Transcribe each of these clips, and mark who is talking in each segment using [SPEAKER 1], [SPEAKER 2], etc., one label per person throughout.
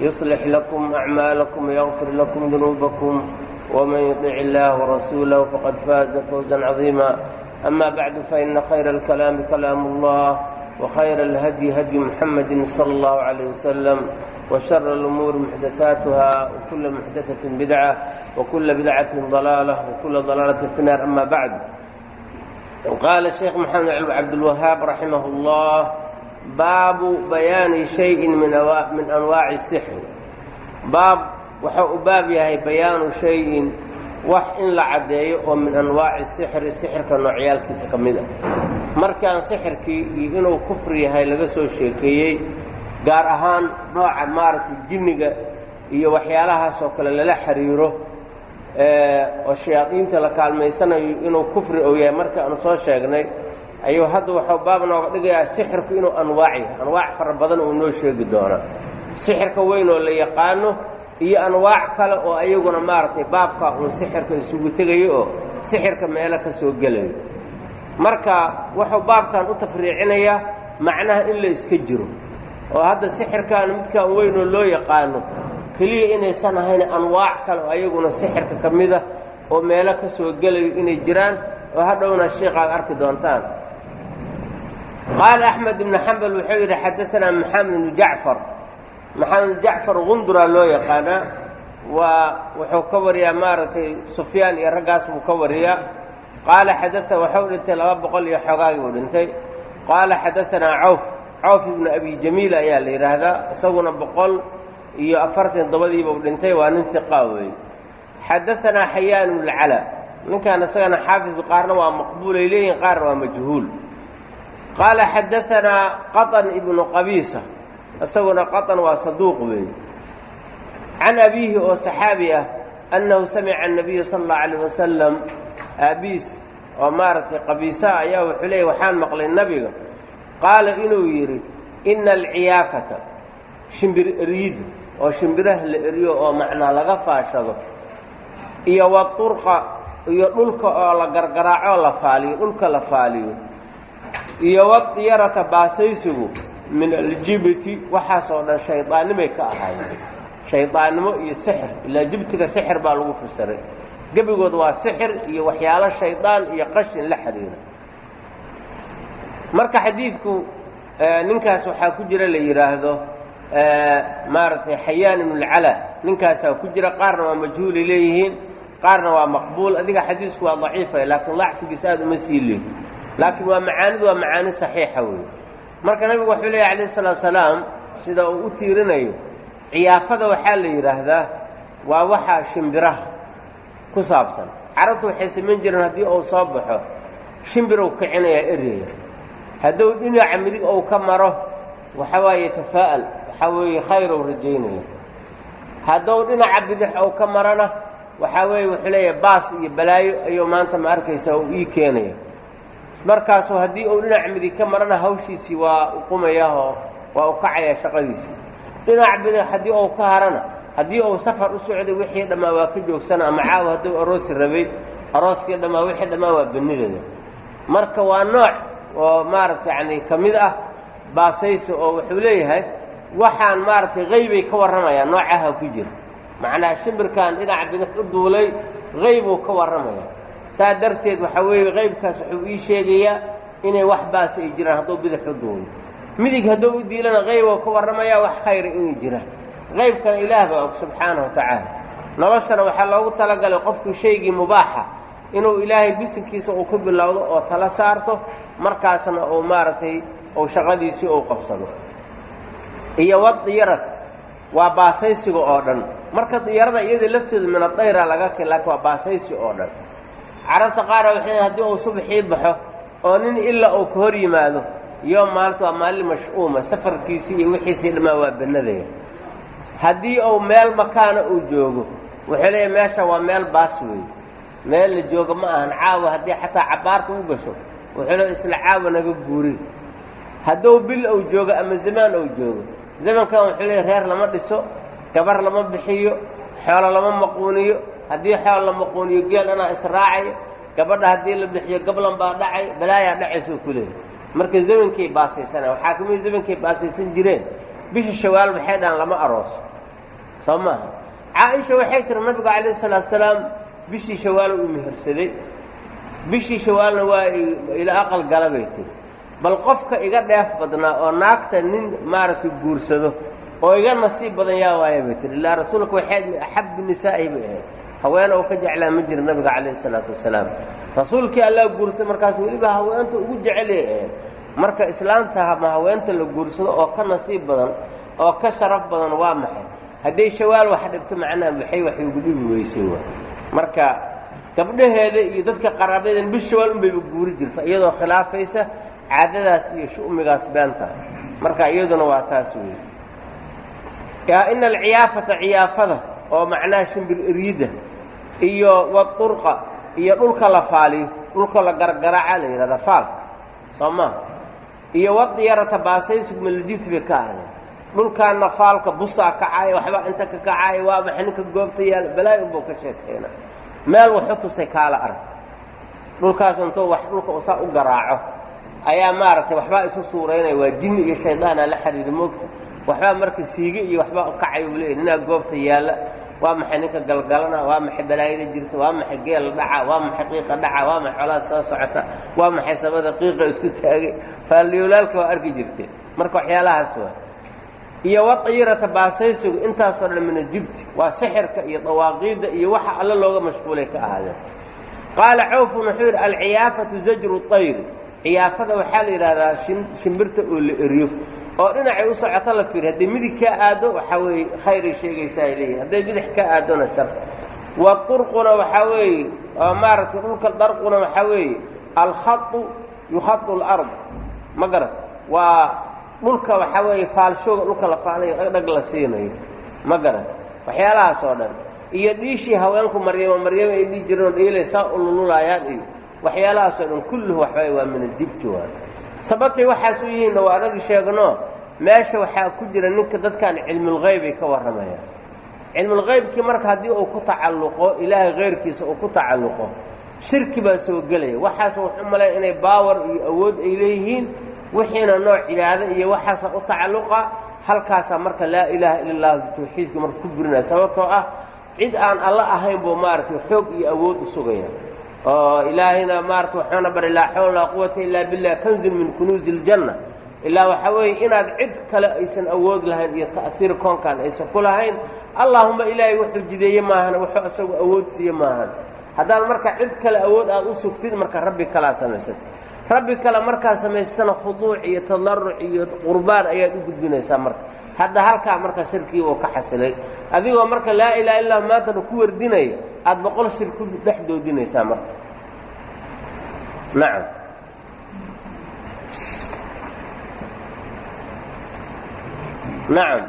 [SPEAKER 1] يصلح لكم أعمالكم ويغفر لكم ذنوبكم ومن يطع الله ورسوله فقد فاز فوزا عظيما أما بعد فإن خير الكلام كلام الله وخير الهدي هدي محمد صلى الله عليه وسلم وشر الأمور محدثاتها وكل محدثة بدعة وكل بدعة ضلالة وكل ضلالة في النار أما بعد قال الشيخ محمد عبد الوهاب رحمه الله baabu bayaani shayin min anwaaci sixri baab wuxuu u baab yahay bayaanu shayin wax in la caddeeyo oo min anwaaci sixri sixirka noocyaalkiisa ka mid a. Markaan sixirkii iyo inuu kufri yahay laga soo sheekeeyey gaar ahaan nooca maaragtay jinniga iyo waxyaalahaas oo kale lala xiriiro oo shayaadiinta la kaalmaysanayo inuu kufri ou yahay marka aanu soo sheegnay ayuu hadda waxuu baab nooga dhigayaa sixirku inuu anwaac yahay. Anwaac fara badan uu noo sheegi doonaa sixirka weyn oo la yaqaano iyo anwaac kale oo ayaguna maaragtay baabkaa uun sixirka isugu tegayo oo sixirka meelo ka soo gelayo. Marka wuxuu baabkan u tafriicinayaa macnaha in la iska jiro oo hadda sixirkan midkaan weyn oo loo yaqaano keliya inaysan ahayn anwaac kale oo ayaguna sixirka ka mida oo meelo ka soo gelayo inay jiraan oo hadhowna sheikhaad arki doontaan qaala axmed ibnu xambal wuxuu yidhi xadaanaa maxamed ibnu jacfar maxamed ibnu jacfar gundura loo yaqaanaa waa wuxuu ka wariyaa maaragtay sufyaan iyo raggaas buu ka wariyaa qaala xadaa waxuu dhintay laba boqol iyo xoogaagii uu dhintay qaala xadaanaa cawf cawf ibnu abi jamiil ayaa la yidhaahdaa isaguna boqol iyo afartan todobadiiba u dhintay waa nin hiqaa weeye xadaanaa xayaan ibnu lcala ninkan isagana xaafidku qaarna waa maqbuulay leeyihiin qaarna waa majhuul qaala xaddaanaa qaطan ibnu qabiisa isaguna qaطan waa saduuq weeye can abiihi oo saxaabi ah annahu samica annabiyu sala allahu alayh wasalam aabbiis oo maaragtay qabiisaha ayaa wuxuu leeyay waxaan maqlay nabiga qaala inuu yidhi inna alciyaafata shimbir eriidda oo shimbiraha la eriyo oo macnaa laga faashado iyo waturqa iyo dhulka oo la gargaraaco la faaliyo dhulka la faaliyo iyo wadiyarata baasaysigu min aljibti waxaas oo dhan shaydaannimay ka ahaayeen. Shaydaannimo iyo sixir ilaa jibtiga sixir baa lagu fasiray gebigood waa sixir iyo waxyaalo shaydaan iyo qashin la xidhiira marka xadiidku ninkaas waxaa ku jira la yidhaahdo maaragtay xayaan ibnulcala ninkaasaa ku jira qaarna waa majhuulay leeyihiin qaarna waa maqbuul. Adiga xadiisku waa daciifa laakiin dacfigiisa aad uma sii leeto laakiin waa macaanidu waa macaani saxiixa weeye. Marka nabigu wuxuu leeyahy alayh salaatu salaam sida uu u tiirinayo ciyaafada waxaa la yidhaahdaa waa waxaa shimbiraha ku saabsan. Carabtu waxay samayn jireen haddii uu soo baxo shimbirow kicinayaa eryaya hadduu dhinaca midig ou ka maro waxa waaye tafaa'al waxaa weeye khayrow rajaynaya. Hadduu dhinaca bidix ou ka marona waxaa weeye wuxuu leeyahay baas iyo balaayo ayuu maanta ma arkaysaa uu ii keenaya markaasu haddii uu dhinac midig ka marana hawshiisii waa uqumayahoo waa u kacayaa shaqadiisii. Dhinac bidix haddii uu ka harana haddii uu safar u socday wixii dhammaa waa ka joogsana ama caawa hadduu aroosi rabay arooskii dhammaa wixii dhammaa waa benideeda marka waa nooc oo maaragta yacni ka mid ah baasaysi oo wuxuu leeyahay waxaan maaragtay qaybay ka warramayaan noocaha ku jira. Macnaa shimbirkan dhinaca bidix u duulay qaybuu ka warramaya saa darteed waxaa weeye qaybkaas wuxuu ii sheegayaa inay wax baasi ay jiraan hadduu bidix u duulo midig hadduu u diilana qaybuu ka warramayaa wax khayra inay jiraan. Qaybkana ilaah baa og subxaanahu wa tacaala. Noloshana waxaa loogu talagalay qofku shaygii mubaaxa inuu ilaahay bisinkiisa uu ku bilowdo oo tala saarto markaasna uu maaragtay uu shaqadiisii uu qabsado. Iyo wadiyarata waa baasaysiga oo dhan. Marka diyarada iyada laftooda min adayra laga ke laakiin waa baasaysi oo dhan carabta qaara waxay haddii uu subaxii baxo oo nin ilaa uu ka hor yimaado yoom maalinta waa maalin mash'uuma safarkiisii iyo wixiisii dhammaa waa bannadaya. Haddii uu meel makaana uu joogo wuxuu leeyahy meesha waa meel baas weeye. Meel la jooga ma ahan caawa haddii xataa cabbaarta u gasho wuxuu leey isla caawa naga guuri. Hadduu bil uu joogo ama zamaan uu joogo zamankan wuxuu leeyahy reer lama dhiso gabar lama bixiyo xoolo lama maquuniyo haddii xoolo la maquuniyo geel dhanaa israacaya gabadha haddii la bixiyo gablan baa dhacay balaayaa dhacaysuu ku leeyahy marka zamankay baasaysanaya waxaa ka mid zamankay baasaysan jireen. Bisha shawaal waxay dhahaan? Lama arooso. Soo maaha caaisha waxay tiri nabigu calayh salaatu salaam bishii shawaal uu mehersaday. Bishii shawaalna waa ila aqal gala bay tiri. Bal qofka iga dheef badnaa oo naagta nin maaragtay guursado oo iga nasiib badan yaa waaya bay tiri. Ilaa rasuulka waxayd min axabbi nisaa'ihi bay ahayd haween oo ka jeclaa ma jira nabiga calayhi salaatu wasalaam. Rasuulkii allaa guursaday markaas weliba haweenta ugu jecelay ahayd marka islaamta ma haweenta la guursado oo ka nasiib badan oo ka sharaf badan waa maxay? Hadday shawaal wax dhibto macnaha maxay wax ugu dhibi weysay waa marka gabdhaheeda iyo dadka qaraabadeeda bil shawaal unbayba guuri jirta iyadoo khilaafaysa caadadaas iyo shu'migaas beenta marka iyaduna waa taas weeye ina alciyaafata ciyaafada oo macnaha shimbir eryidda iyo wadurqa iyo dhulka la faaliyo dhulka la gargaraaca la yidhahda faalka soo maha iyo wadiyarata malajibti bay ka ahdeen dhulkaana faalka busaa kacaaya waxbaa inta ka kacaaya waa maxa ninka goobta yaalla balaayi unbuu ka sheekayna meel waxu tusay kaala arag. Dhulkaas intuu wax dhulka usaa u garaaco ayaa maaragtay waxbaa isu suuraynaya waa jinni iyo shaydaana la xiriiri moogta waxbaa marka siige iyo waxbaa u leeyahy ninaa goobta yaalla waa maxay ninka galgalana? Waa maxay balaayada jirta? Waa maxay geela dhaca? Waa maxay qiiqa dhaca? Waa maxay xolaad soo socota? Waa maxay samada qiiqa isku taagay? Faalliyolaalka waa arki jirtay. Marka waxyaalahaas waa. Iyo wadayirata baasaysigu intaasoo dhan mina jibti waa sixirka iyo dawaaqiidda iyo waxa alle looga mashquulay ka ahaadeen. Qaala cawfun wuxuu yidhi alciyaafatu zajru طayri ciyaafada waxaa la yidhahdaa shimbirta oo la eriyo oo dhinacay u socoto la fiiri hadday midig kaa aado waxaa weeye khayray sheegaysaa ay leeyihiin hadday bidix kaa aadona shar. Waurquna waxaa weeye oo maaragtay dhulka darquna waxaa weeye alkhau yukhau lard ma garat waa dhulka waxaa weeye faalshooga dhulka la faalayo dhagdhag la siinayo. Ma garat waxyaalahaas oo dhan. Iyo dhiishii haweenku maryamo maryamo ay dhihi jireenoo dhiilay saa ulululaayaan iyo waxyaalahaasoo dhan kulluhu waxbay waa min aljibti waa sababtay waxaas u yihiinna waa anagi sheegno meesha waxaa ku jira ninka dadkan cilmulghaybay ka warramayaan. Cilmulghaybkii marka haddii uu ku tacalluqo ilaahay kayrkiisa uu ku tacalluqo shirki baa soo gelaya. Waxaas wuxu malaya inay baawar iyo awood ay leeyihiin wixiina nooc cibaado iyo waxaasa u tacalluqa halkaasaa marka laa ilaaha ila allahu tawxiidka marka ku burinaya sababtoo ah cid aan alla ahayn buu maaragtay xoog iyo awood u sugaya oo ilaahayna maarata waxuuna bari laa xawla laa quwata illaa billah kanzun min kunuuzi iljanna ilaa waxaa weeye inaad cid kale aysan awood lahayn iyo ta'hiir koonkan aysan ku lahayn allaahuma ilaahay wuxuu jideeye maahan wuxuu isagu awood siiye maahan. Haddaad marka cid kale awood aad u sugtid marka rabbi kalaa samaysatay rabbi kale markaa samaystana khuduuc iyo tadaruc iyo qurbaan ayaad u gudbinaysaa marka. Hadda halkaa marka shirkii uu ka xasilay. Adigoo marka laa ilaha illah maantana ku wardinaya aad boqol shir ku dhex doodinaysaa marka. Nacam. Nacam.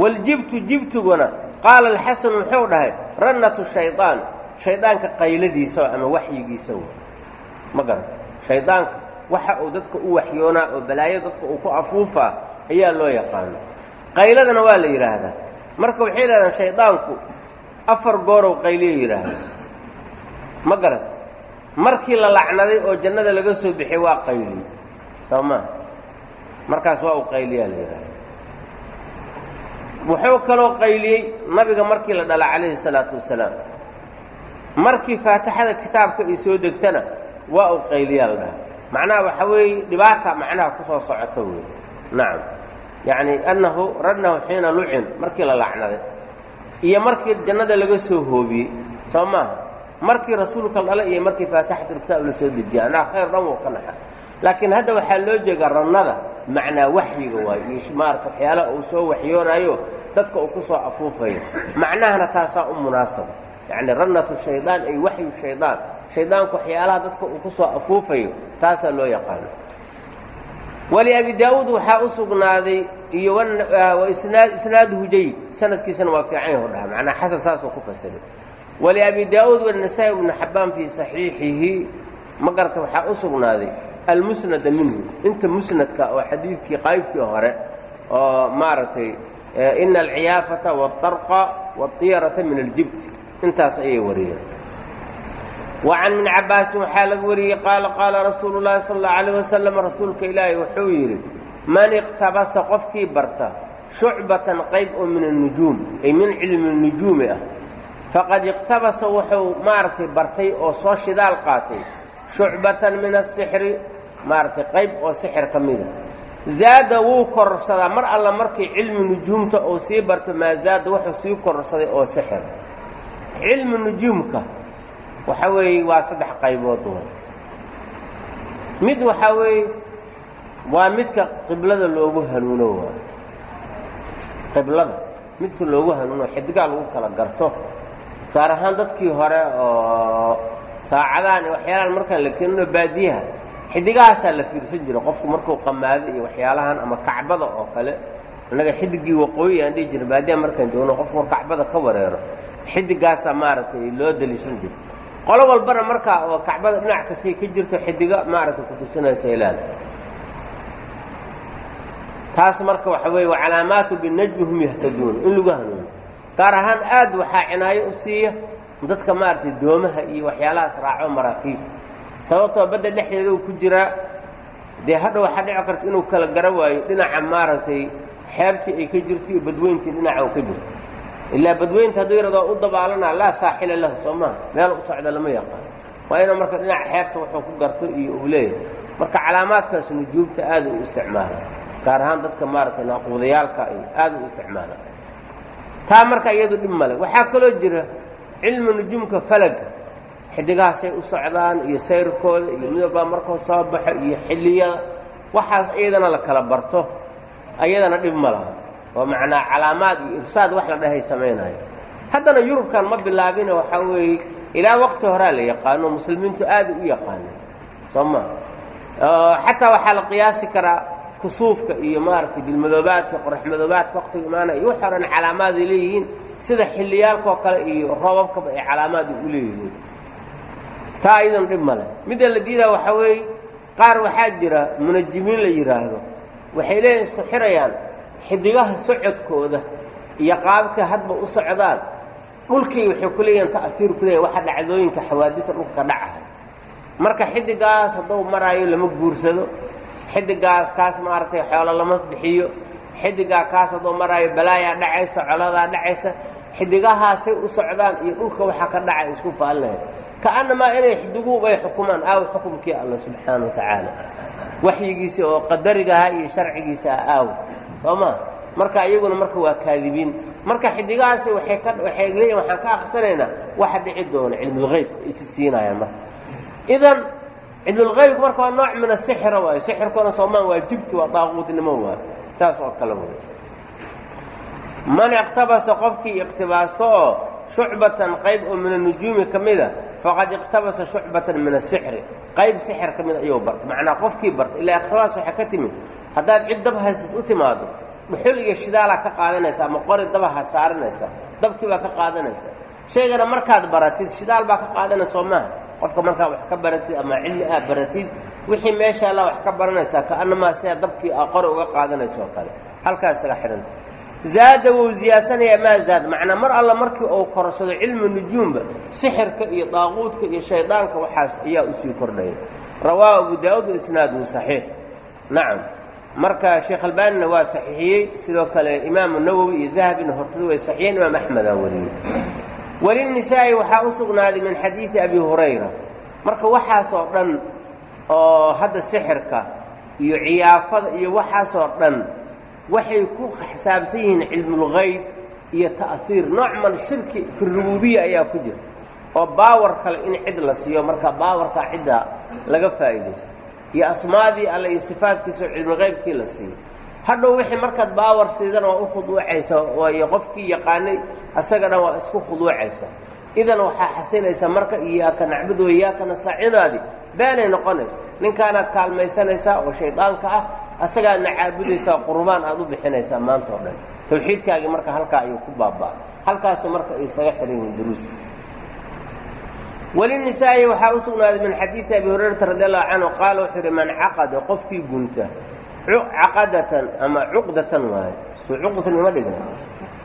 [SPEAKER 1] Waljibtu jibtuguna qaala alxasan wuxuu dhahay rannatu shaydaan shaydaanka qayladiisa ama waxyigiisa ma garan shaydaanka waxa uu dadka u waxyoonaa oo balaayo dadka uu ku afuufaa ayaa loo yaqaano qayladana waa la yidhaahdaa marka waxay yidhahdaan shaydaanku afar goorow qayliyo yidhaahda ma garat markii la lacnaday oo jannada laga soo bixiyey waa qayliyo soo maa markaas waa uu qayliyaa la yidhaahda wuxuu kaloo qayliyey nabiga markii la dhala calayhi salaatu wasalaam. Markii faatixada kitaabka ay soo degtana waa uu qayliyaa la dhaha macnaha waxaa weeye dhibaata macnaha ku socota wey nacam yacni annahu radnahu xiina lucin markii la lacnaday iyo markii jannada laga soo hoobiyey soo maaha. Markii rasuulka dhala iyo markii faatixatlkitaab la soo dejiya anaa khayr dhan wuu ka naxa. Laakiin hadda waxaa loo jeegaa rannada macnaa waxyiga waayo iyo maarata waxyaalaha uu soo waxyoonaayo dadka uu ku afuufayo. Macnahana taasaa u munaasaba. Yacni rannatu shaydaan ay waxyu shaydaan shaydaanku waxyaalaha dadka uu ku afuufayo taasaa loo yaqaano. Waliabi daa'uud waxaa u sugnaaday iyo ah, isnaaduhu jayid sanadkiisana waa fiican yahu dhaha macnaa xasan saasuu ku fasiray waliabi daa'uud wanasaa'i ibnu xabbaan fii saxiixihi magarta waxaa u sugnaaday almusnada minhu inta musnadka oo xadiidkii qaybtii hore oo maaragtay eh, ina alciyaafata waatarqa waatiyarata min aljibt intaas ayay wariyeen wa can ibni cabbaasin waxaa laga wariyey qaala qaala rasuulu llaahi sala allau alayh wasalam rasuulka ilaahi wuxuu yidhi man iqtabasa qofkii barta shucbatan qayb oo min annujuum ay min cilmi nujuumi ah faqad iqtabasa wuxuu maaragtay bartay oo soo shidaal qaatay shucbatan min asixri maaragtay qayb oo sixir ka mida zaada wuu kororsadaa mar alla markii cilmi nujuumta uu sii barto maa zaada wuxuu sii kororsaday oo sixir. Cilmi nujuumka waxa weeye waa saddex qaybood mid waxaa weeye waa midka qiblada loogu hanuuno waa. Qiblada midka loogu hanuuno xidigaa lagu kala garto. Gaar ahaan dadkii hore oo saacadahan iyo waxyaalahan markaan la keenino baadiyaha xidigahaasaa la fiirsan jira qofku markuu qamaado iyo waxyaalahan ama kacbada oo kale innaga xidigii waqooyi aan dhihi jira baadiyaha markaan joogno qofku mar kacbada ka wareero xidigaasaa maaragtay loo daliishan jira qolo walbana markaa oo kacbada dhinac kastay ka jirto xidiga maaragtay kutusinaysa ilaada taas marka waxa weeye waa binajmi hum yahtaduun in lagu hanuuno. Gaar ahaan aad waxaa cinaayo u siiya dadka maaragtay doomaha iyo waxyaalahaas raaco maraakiibta sababtoo badda dhexdeeda uu ku jiraa dee hadha waxaa dhici karta inuu kala gara waayo dhinaca maaragtay xeebtii ay ka jirto iyo badweyntii dhinaca uu ka jirto ilaa badweynta hadduu yaraado u dabaalanaa laa saaxila lahu soo maha meel u socda lama yaqaan waa inuu marka dhinaca xeebta wuxuu ku garto iyo uu leeyahay marka calaamaadkaas nujuubta aada u isticmaala gaar ahaan dadka maaragtay naaquudayaalka iyo aada u isticmaala taa marka iyadu dhib male waxaa kaloo jira cilmi nujuumka falaga xidigahaasay u socdaan iyo sayrkooda iyo mid walbaa markuu soo baxo iyo xilliyada waxaas iyadana la kala barto ayadana dhib ma laha oo macnaa calaamaad iyo irsaad wax la dhahay samaynayo haddana yurubkan ma bilaabine waxaa weeye ilaa waqti horaa la yaqaano muslimiintu aada u yaqaana soo ma? Xataa waxaa la qiyaasi karaa kusuufka iyo maaragtay bilmadoobaadka qoraxmadoobaadka waqtiga imaanaya iyo wax horan calaamaaday leeyihiin sida xilliyaalkoo kale iyo roobabkaba ay calaamaad u leeyihiin. Taa iyadan dhib male midda la diidaa waxaa weeye qaar waxaa jira munajimiin la yidhaahdo waxay leeyihiin isku xirayaan xidigaha socodkooda iyo qaabka hadba u socdaan dhulkii waxay ku leeyihiin ta'hiir ku leeyahin waxa dhacdooyinka xawaadita dhulka ka dhacahay marka xidigaas hadduu maraayo lama guursado xidigaas kaas maaragtay xoolo lama bixiyo xidigaa kaas hadduu maraayo balaayaa dhacaysa coladaa dhacaysa xidigahaasay u socdaan iyo dhulka waxa ka dhacay isku faalinayan ka'annamaa inay xidiguub ay xukumaan aaw xukumkii alla subxaana wa tacaala waxyigiisii oo qadarigaha iyo sharcigiisa ah aaw soo ma marka iyaguna marka waa kaadibiin marka xidigahaasi waay waxay leeyihiin waxaan ka aksanaynaa waxa dhici doona cilmulgeyb isi siinayaan marka idan cilmulgeybka marka waa nooc min asixra waayo sixirkuna soomaan waa jibti waa daaquudnimo waayo saas oo kale way man iqtabasa qofkii iqtibaasto oo shucbatan qayb oo min anujuumi ka mida faqad iqtabasa shucbatan min asixri qayb sixir ka mid ayuu barta macnaa qofkii barta ilaa iqtibaas waxay ka timid haddaad cid dab haysid u timaado dhuxul shidaalaa ka qaadanaysa ama qori dabaha saaranaysa dabkii baa ka qaadanaysa. Shaygana markaad baratid shidaal baa ka qaadanaysa soo maaha. Qofka markaa wax ka baratid ama cilmi aad baratid wixii meesha alla wax ka baranaysaa ka'annamaa sidaa dabkii aa qori uga qaadanaysa oo kale. Halkaas xidhanta zaada wuu ziyaadsanaya maa zaad? Macnaa mar alla markii uu korsado cilmi nujuumba sixirka iyo daaquudka iyo shaydaanka waxaas ayaa u sii kordhaya. Rawaahu abu daa'uud isnaadu saxiix. Nacam marka sheekh albaanina waa saxiixiyey sidoo kale imaamu nawowi iyo dahabina hortada way saxiixiyeen imaam axmedaa wariyey. Walinisaa'i waxaa u sugnaaday min xadiidi abi hurayra. Marka waxaasoo dhan oo hadda sixirka iyo ciyaafada iyo waxaasoo dhan waxay ku xisaabsan yihiin cilmulgayb iyo ta'hiir nooc man shirki fi ayaa ku jira oo baawar kale in cid la siiyo marka baawarkaa cidda laga faa'iidaysto iyo asmaadii alle iyo sifaadkiisa oo cilmulgaybkii la siiyo hadhow wixii markaad baawar siidana waa u khuduucaysa waayo qofkii yaqaanay asaga dhan waa isku khuduucaysa. Idan waxaa xasilaysa marka iyaaka nacbudu wa iyaaka nastaciinaadi. Beenay noqonaysa ninkaanaad kaalmaysanaysaa oo shaydaanka ah asagaadna caabudaysaa qurbaan aad u bixinaysaa maanta oo dhan. Tawxiidkaagii marka halkaa ayuu ku baabaa halkaasu marka isaga xihan yihiin duruusta welinisaa'i waxaa u sugnaaday min xadiidi abi hurayrata radi allahu canhu qaala wuxuu yidhi man caqada qofkii gunta caqadatan ama cuqdatan waaye soo cuqdatan ima dhigna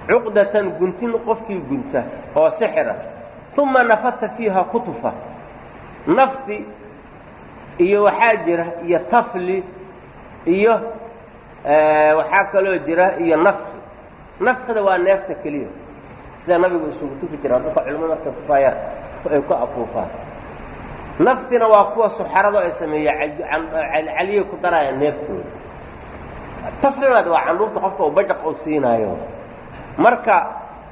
[SPEAKER 1] cuqdatan guntin qofkii gunta oo sixira uma nafata fiiha kutufa nafdi iyo waxaa jira iyo tafli iyo waxaa kaloo jira iyo nafki nafkida waa neefta keliya sida nabigu isugu tufi dadka culimada markay tufaayaan ay ku afuufaan. Naftina waa kuwa suxarado ay sameeya caliyay ku daraya neeftooda. Taflinaad waa candhuufta qofka uu bajaq u siinaayo. Marka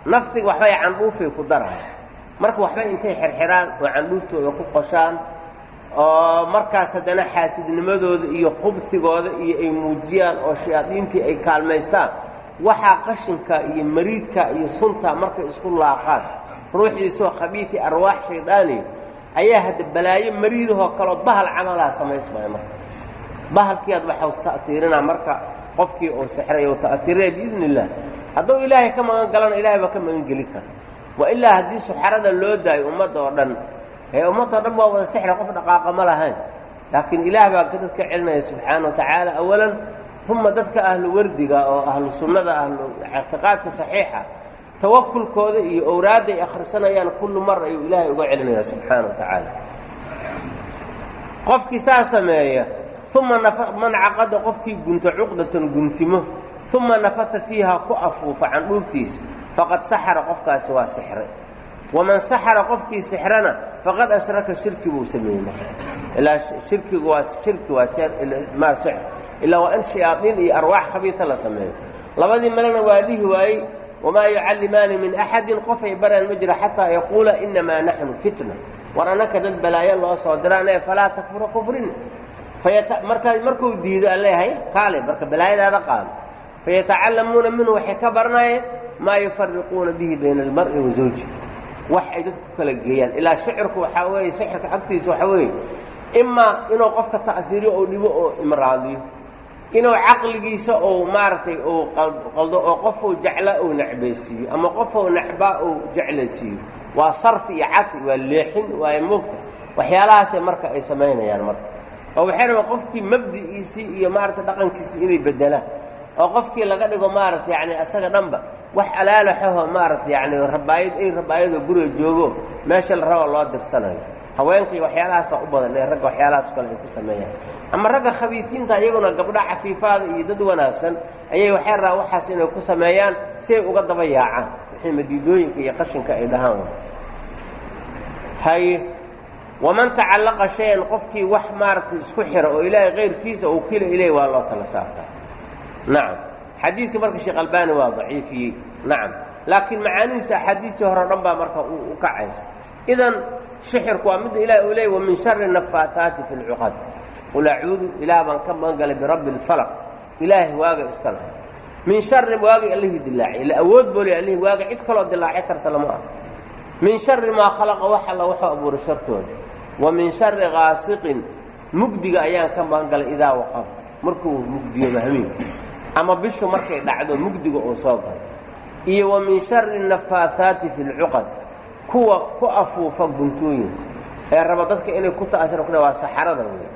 [SPEAKER 1] naftiga waxbay candhuufay ku daraya marka waxbay intay xirxiraan oo candhuuftooda ku qoshaan oo markaas haddana xaasidnimadooda iyo khubhigooda iyo ay muujiyaan oo shayaadiintii ay kaalmaystaan waxaa qashinka iyo mariidka iyo sunta markay isku laaqaan ruuxiisoo khabiiti arwaax shaydaaniya ayaa hadda balaayo mariidahoo kaleo bahal camalaha samaysmaya marka. Bahalkiiaad waxaus ta'hiirinaa marka qofkii uu sexray oo ta'hiirinaya biidni illah hadduu ilaahay ka magan galana ilahay baa ka magan geli kara. Wa ilaa haddii suxarada loo daayo ummadda oo dhan ee ummadda o dhan waa wada sexra qof dhaqaaqa ma lahayn. Laakiin ilaah baa dadka celinaya subxaana wa tacaala awalan uma dadka ahlu wardiga oo ahlu sunnada ahlu ictiqaadka saxiixa tawakulkooda iyo owraadda ay akhrisanayaan kullu mar ayuu ilaahay uga celinaya subxaana wa tacaala. Qofkii saa sameeya uma man caqada qofkii gunta cuqdatan guntimo uma nafata fiiha ku afuufa candhuuftiisa faqad saxara qofkaasi waa sixray waman saxara qofkii sixrana faqad ashraka shirki buu sameeyey ilaa shirkigu waa shirki waa maa sixr. Ilaa waa in shayaadiin iyo arwaax khabiita la sameeyo. Labadii malena waa dhihi waayey wamaa yucallimaani min axadin qofay baraan ma jiro xataa yaquula inamaa naxnu fitna war annaka dad balaayo loo soo diraane falaa takfura kufrin markaa markuu diido alleehay kaale marka balaayadaada qaado fayatacallamuuna minhu waxay ka baranayeen maa yufariquuna bihi bayna almar'i wa zawji wax ay dadku ku kala geeyaan ilaa shicirku waxaa weeye sixirka agtiisa waxaa weeye imaa inuu qofka ta'hiiriyo oo dhibo oo imraadiyo inuu caqligiisa ou maaragtay uu qaldo oo qofuu jeclaa uu necbaysiiyo ama qofuu necbaa uu jeclaysiiyo waa sarfi iyo cadsi waa leexin waa moogta. Waxyaalahaasay marka ay samaynayaan marka. Oo waxay rabaan qofkii mabdi'iisii iyo maaragtay dhaqankiisii inay beddelaan. Oo qofkii laga dhigo maaragtay yacni asaga dhanba wax alaalaxahoo maaragtay yacni rabaayad ay rabaayadoo guriga joogo meesha la raba loo dirsanayo haweenkii waxyaalahaasa u badan ee ragga waxyaalahaas kale ay ku sameeyaan. Ama ragga khabiifiinta iyaguna gabdha cafiifaada iyo dad wanaagsan ayay waxay waxaas inay ku sameeyaan si ay uga daba yaacaan. Wixii madiidooyinka iyo qashinka ay dhahaan. Haye waman tacallaqa shay-an qofkii wax maaragtay isku xira oo ilaahay kayrkiisa uu kila ileyh waa loo tala saartaa. Nacam xadiidka marka sheekh albaani waa daciifiyey. Nacam laakiin macaanihiisa axaadiistii hore o dhan baa marka u kacaysa. Idan sixirku waa midda ilahi uu leeyay wa min shari nafaataati fi lcuqad qul acuudu ilaah baan ka magangalay birabbi اlfalaq ilaahay waaga iska lahay. Min shari waagay allihii dilaacay ila awood booli allihii waaga cid kaloo dilaaci karta lama ah min shari maa khalaqa wax alla waxuu abuuray shartooda wa min shari kaasiqin mugdiga ayaan ka magangalay idaa waqab. Markuu mugdiyooba hamiinka ama bishu markay dhacdo mugdiga uu soo galo iyo wa min shari nafaathaati fi lcuqad kuwa ku afuufa guntooyinka ee raba dadka inay ku ta'asira ku waa saxarada wey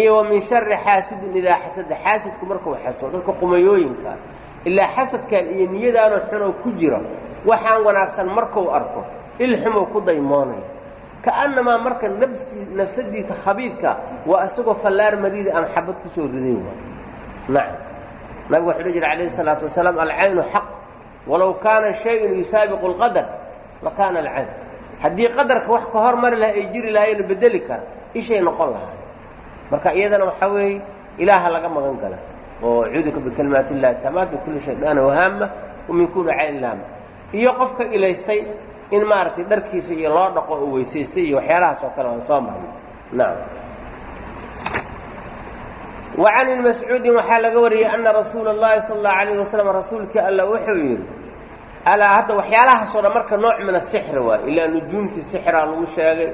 [SPEAKER 1] iyo wa min shari xaasidin idaa xasada xaasidku markuu xaso dadka qumayooyinka ilaa xasadkan iyo niyadaanoo xunoo ku jira waxaan wanaagsan markuu arko ilxumoo ku daymoonaya ka'annamaa marka nafsi nafsadiisa khabiidka waa isagoo fallaar mariida ama xabad ku soo riday waa nacam. Nabigu wuxuu jira calayhi salaatu wasalaam alcaynu xaq walow kaana shayun yusaabiqu اlqadar lakaana alcayn haddii qadarka wax ka hor mari laha ay jiri lahaayeen bedeli kara ishay noqon lahaa. Marka iyadana waxaa weeye ilaaha laga magan gala oo cuduka bikalimaat illahi tamaad min kulli shaydaana wahaama wa min kulli cayn iyo qofka ilaystay in maaragtay dharkiisa iyo loo dhaqo oo weysaystay iyo waxyaalahaas kale waan soo marnay. Nacam wa can mascuudin waxaa laga wariyey ana rasuula اllahi sala allahu alayh wasalam rasuulkii alla wuxuu yidhi alaa hadda waxyaalahaasoo dhan marka nooc min asixri waay ilaa nujuumtii sixiraa lagu sheegay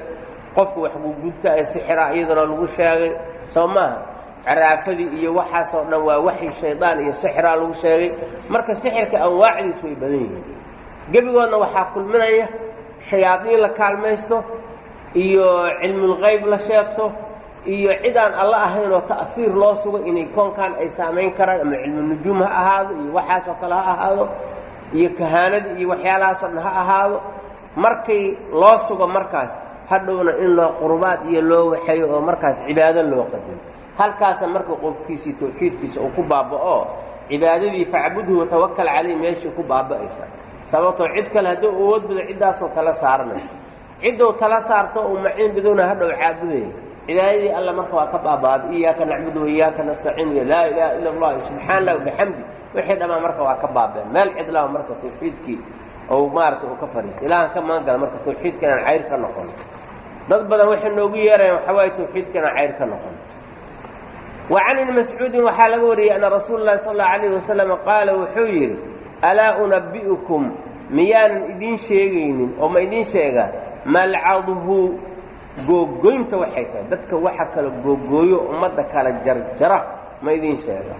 [SPEAKER 1] qofka wax guguntaaya sixiraa iyadana lagu sheegay soo maaha caraafadii iyo waxaasoo dhan waa waxyi shaydaan iyo sixiraa lagu sheegay. Marka sixirka anwaacdiis way badan yihiin. Gebigoodna waxaa kulminaya shayaadiin la kaalmaysto iyo cilmulqayb la sheegto iyo cid aan alla ahayn oo ta'fiir loo sugo inay koonkan ay saamayn karaan ama cilmunujuum ha ahaado iyo waxaasoo kale ha ahaado iyo kahaanada iyo waxyaalahaasoo dhan ha ahaado markay loo sugo markaas hadhowna in loo qurbaad iyo loo waxeeyo oo markaas cibaado loo qadimo halkaasna marka qofkiisii tawxiidkiisa uu ku baaba'o cibaadadii facbudhu watawakal calayh meeshii ku baaba'aysa. Sababtoo cid kale hadduu awood ciddaasoo tala saaranaya ciddou tala saarto uu maciin bidowna hadhow caabudaya cibaadadii alla marka waa ka baaba'ada iyaaka nacbudu waiyaaka nastaciin iyo laa ilaaha ila allah subxaan allah bixamdi wixii dhammaan marka waa ka baabeen. Meel cidlaa marka tawxiidkii ou maaragtay uu ka fadhiistay ilaahan ka magan gala marka tawxiidka inaan cayr ka noqono dad badan waxay noogu yeerayaan waxaa waaye tawxiidka inaan cayr ka noqono wa can mascuudin waxaa laga wariyey anna rasuula llahi sala allau alayh wasalam qaala wuxuu yidhi alaa unabbi'ukum miyaanan idiin sheegaynin oo ma idiin sheegaa malcaduhu googoynta waxay tahay. Dadka waxa kala googooyo ummadda kala jarjara ma idiin sheegaa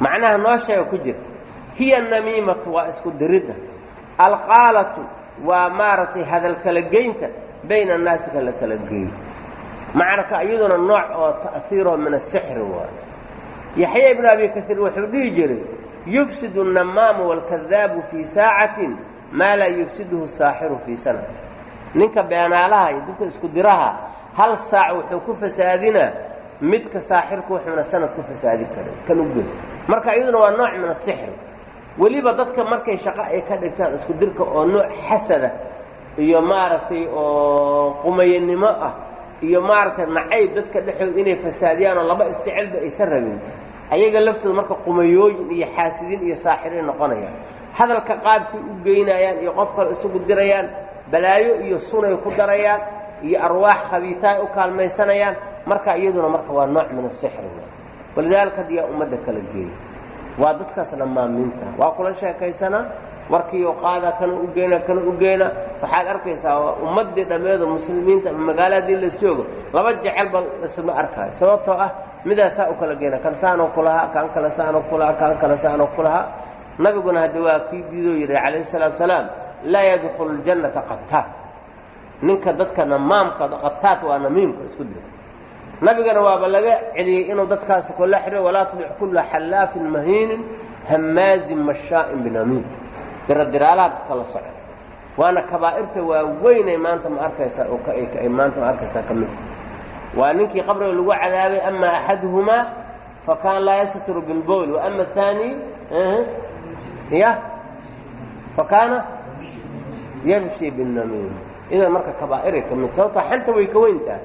[SPEAKER 1] macnaha noo sheega ku jirta hiya namiimatu waa isku diridda. Alqaalatu waa maaragtay hadalkala geynta bayna annaasi kala kala geeyo. Macnaka iyaduna nooc oo ta'hiiroo min asixri waayo yaxya ibnu abi kaiir wuxuu dhihi jiray yufsidu annamaamu waalkadaabu fii saacatin maa laa yufsiduhu saaxiru fii sanat ninka beenaalaha iyo dadka isku diraha hal saac wuxuu ku fasaadinaa midka saaxirku wuxuuna sanad ku fasaadi karin. Kan u geey marka iyaduna waa nooc min asixri weliba dadka markay shaqo ay ka dhigtaan isku dirka oo nooc xasada iyo maaragtay oo qumayanimo ah iyo maaragtay nacayb dadka dhexooda inay fasaadiyaan oo laba isjecelba aysan rabin ayaga laftooda marka qumayooyin iyo xaasidiin iyo saaxiriin noqonayaan. Hadalka qaabkay u geynayaan iyo qof kale isugu dirayaan balaayo iyo sunay ku darayaan iyo arwaax khabiitaay u kaalmaysanayaan marka iyaduna marka waa nooc min asixri walidaalika had yaa ummadda kala geeya waa dadkaas dhammaamiinta waa kula sheekaysanaa warkiiyo qaada kana u geyna kana u geyna waxaad arkaysaa ummaddii dhammeedo muslimiinta ama magaalo haddii las laba jecelba lasma arkaayo. Sababtoo ah midaasaa u kala geyna kan saanoo kulahaa kaan kale saanoo kulahaa kaan kale saanoo kulahaa nabiguna haddi waa kii diidoo yidhi calayhi salaatu salaam laa yadkhulu ljannata qataat ninka dadka namaamka qataat waa namiimka isku dira nabigana waaba laga celiyey inuu dadkaasi kula xiro walaa tudic kulla xallaafin mahiinin hammaazin mashaa'in binamiim. Diradiraalaha dadka la socda. Waana kabaa'irta waaweynay maanta ma arkaysaa ay maanta ma arkaysaa ka midta waa ninkii qabriga lagu cadaabay ama axaduhumaa fakaan laa yastatiru bilbowl waama ahaani ya fakaana yamshi binamiim. Idan marka kabaa'iray ka mid sababtoo xanta way ka weyntaha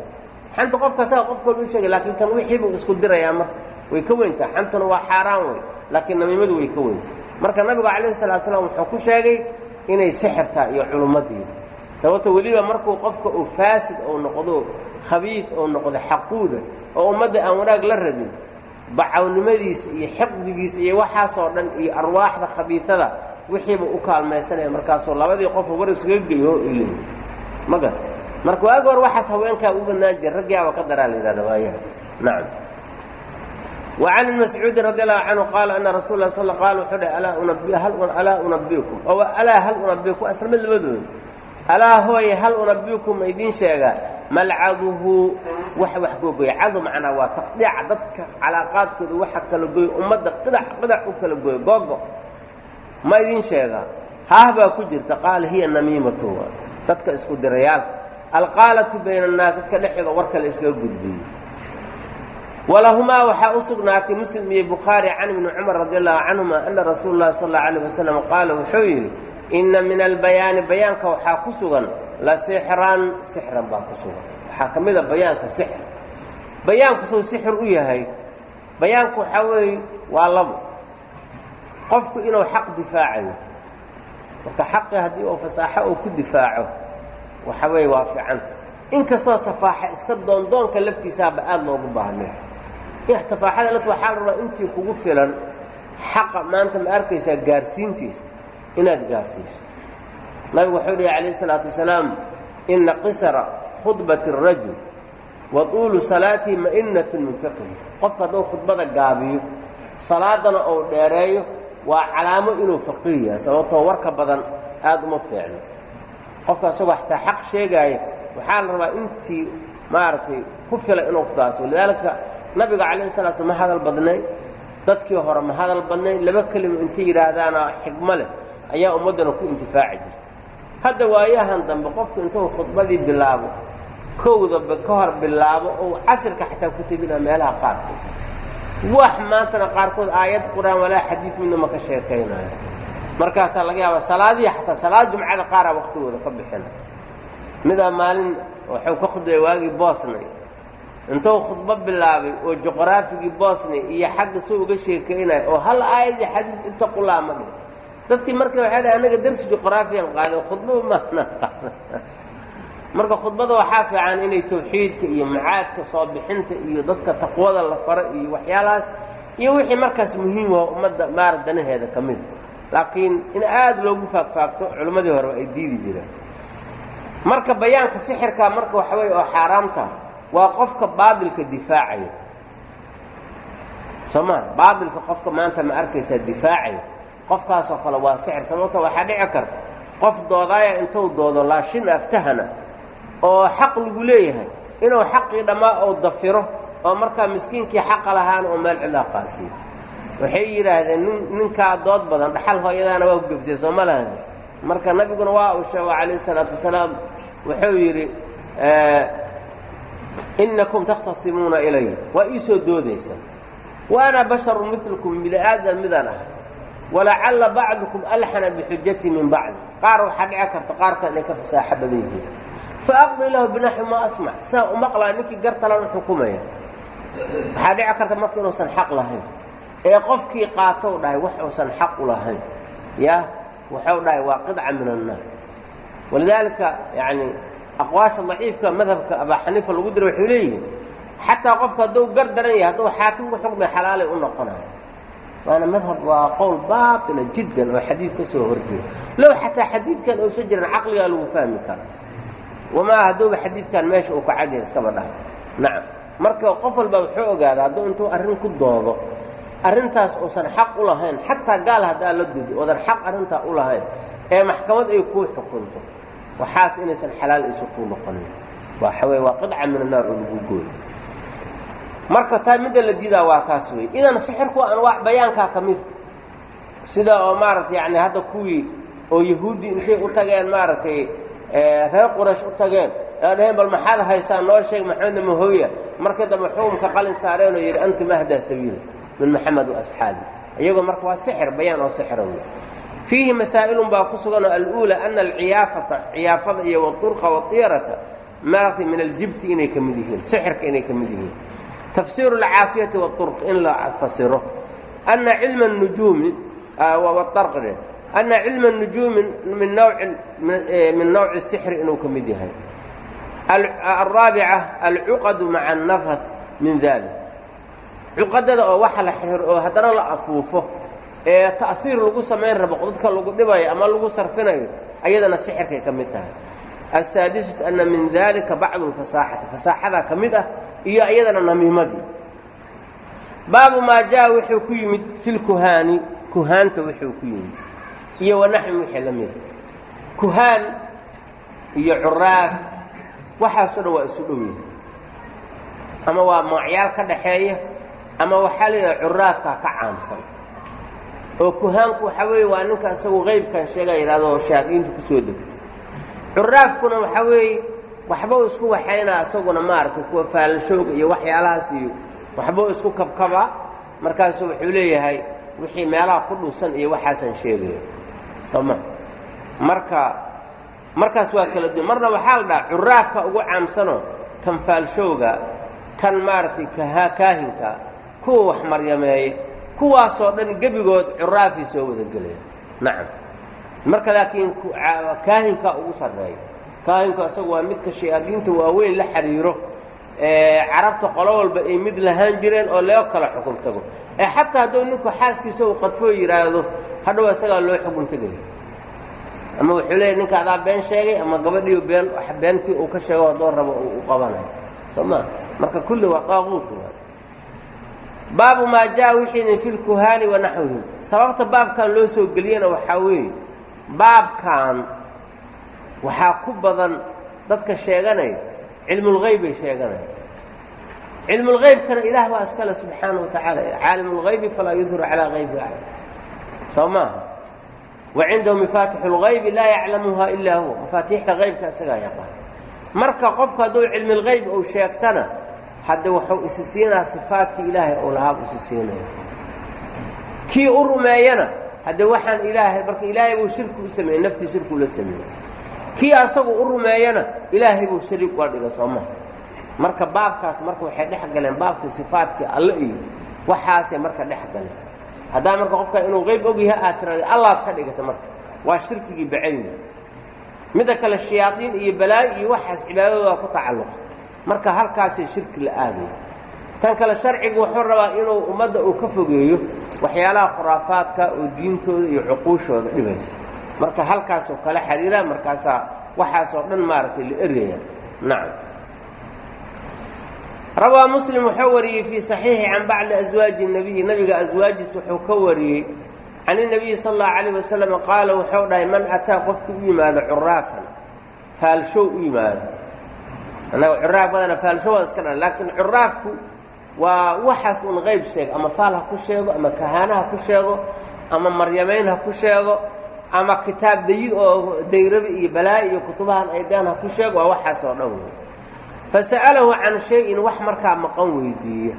[SPEAKER 1] xanta qof kasaa qof kol u sheegay laakiin kan wixii buu isku dirayaa marka way ka weyntaha xantuna waa xaaraan wey laakiin namiimadu way ka weyntaha marka nabigu calayhi salatu salaam wuxuu ku sheegay inay sixirtaa iyo culummadii sababto weliba markuu qofka uu faasid ou noqdo khabiid ou noqdo xaquuda oo ummadda aan wanaag la rabin bacawnimadiisa iyo xiqdigiisa iyo waxaasoo dhan iyo arwaaxda khabiidada wixiiba u kaalmaysanaya markaasuu labadii qofa war iskaga geyo leey maga marka waag hor waxaas haweenkaa ugu badnaan jira raggiaaba ka daraa la yidhahda waayaha. Nacam. Wacan ibn mascuudin radi allahu canhu qaala ana rasul lah sal qaala wuxuu dhahay alaa unabiukum alaa hal unabiukum aslama labadooda alaa hooye hal unabiukum idin sheegaa. Malcaduhu wax wax googoya. Cadu macnaa waa taqdiica dadka calaaqaadkooda waxa kala goyo ummadda qidax qidax u kala goyo googo. Ma idin sheegaa. Haah baa ku jirta qaala hiya namiimatu. Dadka isku dirayaalka alqaalatu bayna annaas dadka dhexooda warka la iskaga gudbiyo. walahumaa waxaa u sugnaatay muslim iyo bukhaari can ibni cumar radi allahu canhuma ana rasuula llahi sal allau alayh wasalam qaala wuxuu yidhi inna min albayaani bayaanka waxaa ku sugan la sixran sixran baa ku sugan. Waxaa ka mid a bayaanka sixr. Bayaanku suu sixir u yahay bayaanku waxaa weeye waa labo. Qofku inuu xaq difaacayo marka xaqi haddii uu fasaaxo uu ku difaaco waxa weeye waa fiicanta inkastoo safaaxa iska doondoonka laftiisaaba aada loogu baahnay tafaaxada lafti waxaa la rabaa intii kugu filan xaqa maanta ma arkaysaa gaarsiintiisa inaad gaarsiiso. Nabigu wuxuu dhihi calayh isalaatu wasalaam ina qisara khudbati الrajul wa tuulu salaatihi ma'inatun min fiqhi. Qofka hadduu khudbada gaabiyo salaadana uu dheereeyo waa calaamo inuu faqiih yahay sababtoo warka badan aada uma fiicno qofka isagoo xataa xaq sheegaaya waxaa la rabaa intii maaragtay ku fila inuu kugaaso walidaalika nabiga calayhi salatu sl ma hadal badnayn. Dadkii hore ma hadal badnayn. Laba kelimo intay yidhaahdaana xigmo leh ayaa ummaddana ku intifaaci jirta. Hadda waayahan dambe qofku intuu khudbadii bilaabo kowdaba ka hor bilaabo ou casirka xataa ku tegina meelaha qaarkood. Wax maantana qaarkood aayad qur'aan walaa xadiid midna ma ka sheekaynayo markaasaa laga yaabaa salaadihi xataa salaad jumcada qaaraa waqtigooda ka bixina midaa maalin waxuu ka khudbaya waagii bosnay intuu khudbo bilaabay oo juqraafigii bosnay iyo xagga si uga sheekaynayo oo hal aayadii xadiid ibtaqulaa ma dhihin dadkii marka waxay dhahay anaga darsi juqraafiyan qaaday khudbaba maana qaada marka khudbada waxaa fiican inay tawxiidka iyo macaadka soo bixinta iyo dadka taqwada la faro iyo waxyaalahaas iyo wixii markaas muhiim oo ummadda maara danaheeda ka mida laakiin in aada loogu faagfaagto culimmadii hore ay diidi jireen. Marka bayaanka sixirkaa marka waxa oo xaaraamta waa qofka baadilka difaacayo. Soo maa baadilka qofka maanta ma arkaysaa difaacayo. Qofkaasoo kale waa sixir sababto waxaa dhici karta qof doodaaya intuu doodo laashin aftahana oo xaq lagu leeyahay inuu xaqii dhammaa ou dafiro oo markaa miskiinkii xaqa lahaana oo meel cidaa qaasiyo waxay yidhaahdeen nin ninkaa dood badan dhaxal hooyadaana waa ku gebsay soo ma lahan marka nabiguna waa uu sheego calayhi salaatu wasalaam wuxuu yidhi innakum takhtasimuuna ilay waa ii soo doodaysaa wa basharun milukum bini aadan midaan ah walacalla bacdukum alxana bixujati min bacdi qaar waxaa dhici karta qaarkan inay ka fasaaxo badan yihiin. Faaqdi lahu binaxwi maa asmac. Saa u ninkii gartalan u xukumaya. Waxaa dhici karta marka inuusan xaq lahayn ee qofkii qaatow dhahay wax uusan xaq u lahayn. Ya waxau dhahay waa qidca min annaar. Walidaalika yani aqwaasha daciifka madhabka abaa xaniifa lagu dira waxay leeyihiin xataa qofka hadduu gar daran yahay hadduu xaakim ku xukmay xalaalay u noqonayo. Waana madhab waa qowl baatila jiddan oo xadiid ka soo horjeeda. Low xataa xadiidkan uusan jiran caqligaa lagu fahmi kara wamaa hadduuba xadiidkan meesha uu ka cadyahay iskaba dhaha. Nacam marka qof walba wuxuu ogaadaa hadduu intuu arrin ku doodo arrintaas uusan xaq u lahayn xataa gaal haddaa la dudi oodan xaq arrintaa u lahayn ee maxkamad ay kuu xukunto waxaas inaysan xalaal aysan kuu noqonin. Waxa weye waa qidca min annaar oo lagu gooyo. Marka taa midda la diidaa waa taas wey idan sixirku anwaac bayaankaa ka mid. Sida oo maaragtay yani hadda kuwii oo yahuudi intay u tageen maaragtay reer quraysh u tageen ee dhaheen bal maxaad haysaa noo sheeg maxamedna mahooya markii dambe xukumka qalin saareen oo yidhi antum ahdaa sabiila min maxamed waasxaabi iyagoo marka waa sixir bayaan oo sixira wey fiihi masaa'ilun baa ku suganoo aluula ana alciyaafata ciyaafada iyo waturqa waطiyarata maaragtay min aljibti inay ka mid yihiin sixirka inay ka mid yihiin. Tafsiiru alcaafiyati waturq in la fasiro. Ana cilma nujuumi waarqe ana cilma nujuumi min min nawci sixri inuu ka mid yahay. Alraabica alcuqadu maca annafat min dalik cuqadada oo waxa la xiro oo haddana la afuufo ee ta'hiir lagu samayn rabo dadka lagu dhibayo ama lagu sarfinayo ayadana sixirkay ka mid tahay. Asaadisatu ana min dalika bacdu lfasaaxati fasaaxadaa ka mid ah iyo iyadana namiimadii. Baabu maa jaa wuxuu ku yimid fi lkuhaani kuhaanta wuxuu ku yimid iyo wanaxwi wixii la mida kuhaan iyo curaaf waxaasoo dhan waa isu dhow ama waa noocyaal ka dhaxeeya ama waxaa layidhaha curaafkaa ka caamsan. Oo kuhaanku waxaa weeye waa ninka isagu qaybkan sheega yidhahdo shayaadiintu ku degto curaafkuna waxaa weeye waxbau isku waxaynaa isaguna maaragtay kuwa faalashooga iyo waxyaalahaas iyo waxbuu isku kabkabaa markaasu wuxuu leeyahay wixii meelaha ku dhuusan iyo waxaasan sheegaya soo ma marka markaas waa kala duwan. Marna waxaa la dhaha curaafka ugu caamsanoo kan faalshowga kan maaragtay kaahinka kuwa wax maryameeye kuwaasoo dhan gebigood curaafay soo wada gelaya. Nacam. Marka laakiin kaahinka ugu sarreeya. Kaahinku isagu waa midka shayaadiinta waaweyn la xidhiiro carabta qolo walba ay mid lahaan jireen oo loo kala xukun tago. Ee xataa hadduu ninku xaaskiisa uu qadfoo yidhaahdo hadhow isagaa loo xukun tegayo ama wuxuu leeyahy ninka adaa been sheegay ama gabadhiiu been beentii uu ka sheego haddoo rabo u qabanayo. Soo maa marka kulli waa daaquut baabu maa jaa wixiina fi lkuhaani wa sababta baabkan loo soo geliyena waxaa weeye baabkan waxaa ku badan dadka sheeganaya cilmulgeyb bay sheeganaya. Cilmulgeybkana ilaah baa iskale subxaana wa tacaala. Caalim lgaybi falaa yudhiru calaa gaybi axad soo maaha wa cindahu mafaatixu lgaybi laa yaclamuha ilaa huwa. Mafaatiixda qaybka isagaa yaqaan. Marka qofku hadduu cilmilgeyb uu sheegtana hadde wuxuu isi siinaa sifaadkii ilaahay ou lahaab isi siinaya kii u rumeeyana hadde waxaan ilaahay marka ilaahay buu shirki u sameeyey naftii shirki ula sameeyey. Kii asagu u rumeeyana ilaahay buu shariik uga dhiga soo marka baabkaas marka waxay dhex galeen baabkii sifaadkii alle iyo waxaasay marka dhex galeen. Haddaa marka qofka inuu qeyb og yahay aad tiraada allaad ka dhigata marka. Waa shirkigii bacayni. Midda kale shayaadiin iyo balaayo iyo waxaas cibaadadooda ku tacalluqa marka halkaasay shirki la aadaya tan kale sharcigu wuxuu rabaa inuu ummadda uu ka fogeeyo waxyaalaha khuraafaadka oo diintooda iyo cuquushooda dhibaysa. Marka halkaasoo kala xariira markaasaa waxaasoo dhan maaragtay la eraya nacam rawaa muslim wuxuu wariyey fii saxiixi can bacdi aswaaji nabiyi. Nabiga aswaajiis wuxuu ka wariyey. Can inabiyi sala allahu calayh wasalam qaala wuxuu dhahay man ataa qofkii u yimaado curaafan faalshow u yimaado curaaf badana faalshow waan iska dhan laakiin curaafku waa waxaas un qayb sheego. Ama faal ha ku sheego ama kahaana ha ku sheego ama maryamayn ha ku sheego ama kitaab dayid oo dayrabi iyo balaa'i iyo kutubahan aydaan ha ku sheego waa waxaas oo dhan wey fasa'alahu can shay-in wax markaa maqan weydiiya.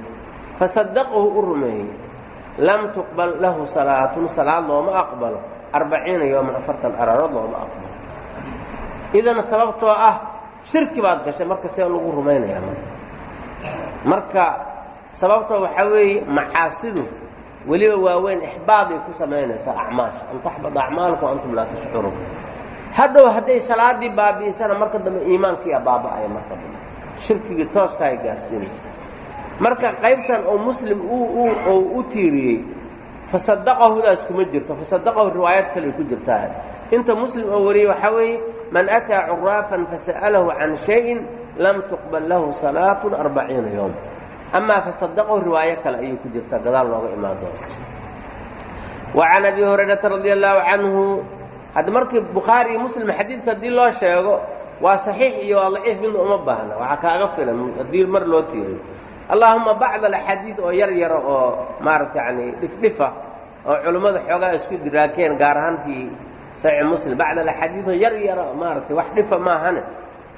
[SPEAKER 1] Fasadaqahu u rumeeyey. Lam tuqbal lahu salaatun salaad looma aqbalo. Arbaciina yooman afartan araarood looma aqbalo. Idan sababtoo ah shirki baad gashay marka see lagu rumaynayaa marka. Marka sababtoo waxaa weeye macaasidu weliba waaweyn ixbaaday ku samaynaysaa acmaasha an taxbada acmaalku antum laa tashcuruun. Hadhow hadday salaaddii baabi'isana marka dambe iimaankiiya baaba'aya marka dambe. Shirkigii tooska ay gaarsiinaysa. Marka qaybtan oo muslim u tiiriyey fasadaqahudaas kuma jirto fasadaqahu riwaayad kale ku jirtaa inta muslim oo wariyey waxaa weeye man ataa curaafan fasa'alahu can shayin lam tuqbal lahu salaatun arbaciina yowm amaa fasadaqahu riwaayo kale ayay ku jirtaa gadaal looga imaan doona wa can abi hurayrata radia allaahu canhu hadda markii bukhaari iyo muslim xadiidka haddii loo sheego waa saxiix iyo waa daciif midna uma baahna. Waxaa kaaga filan haddii mar loo tiiriyo allaahuma bacd alaxaadiid oo yar yara oo maaragta yani dhifdhifa oo culimmada xoogaa isku diraakeen gaar ahaan fii saxiix muslim bacd alaxaadiid oo yar yara maaragtay wax dhifa maahane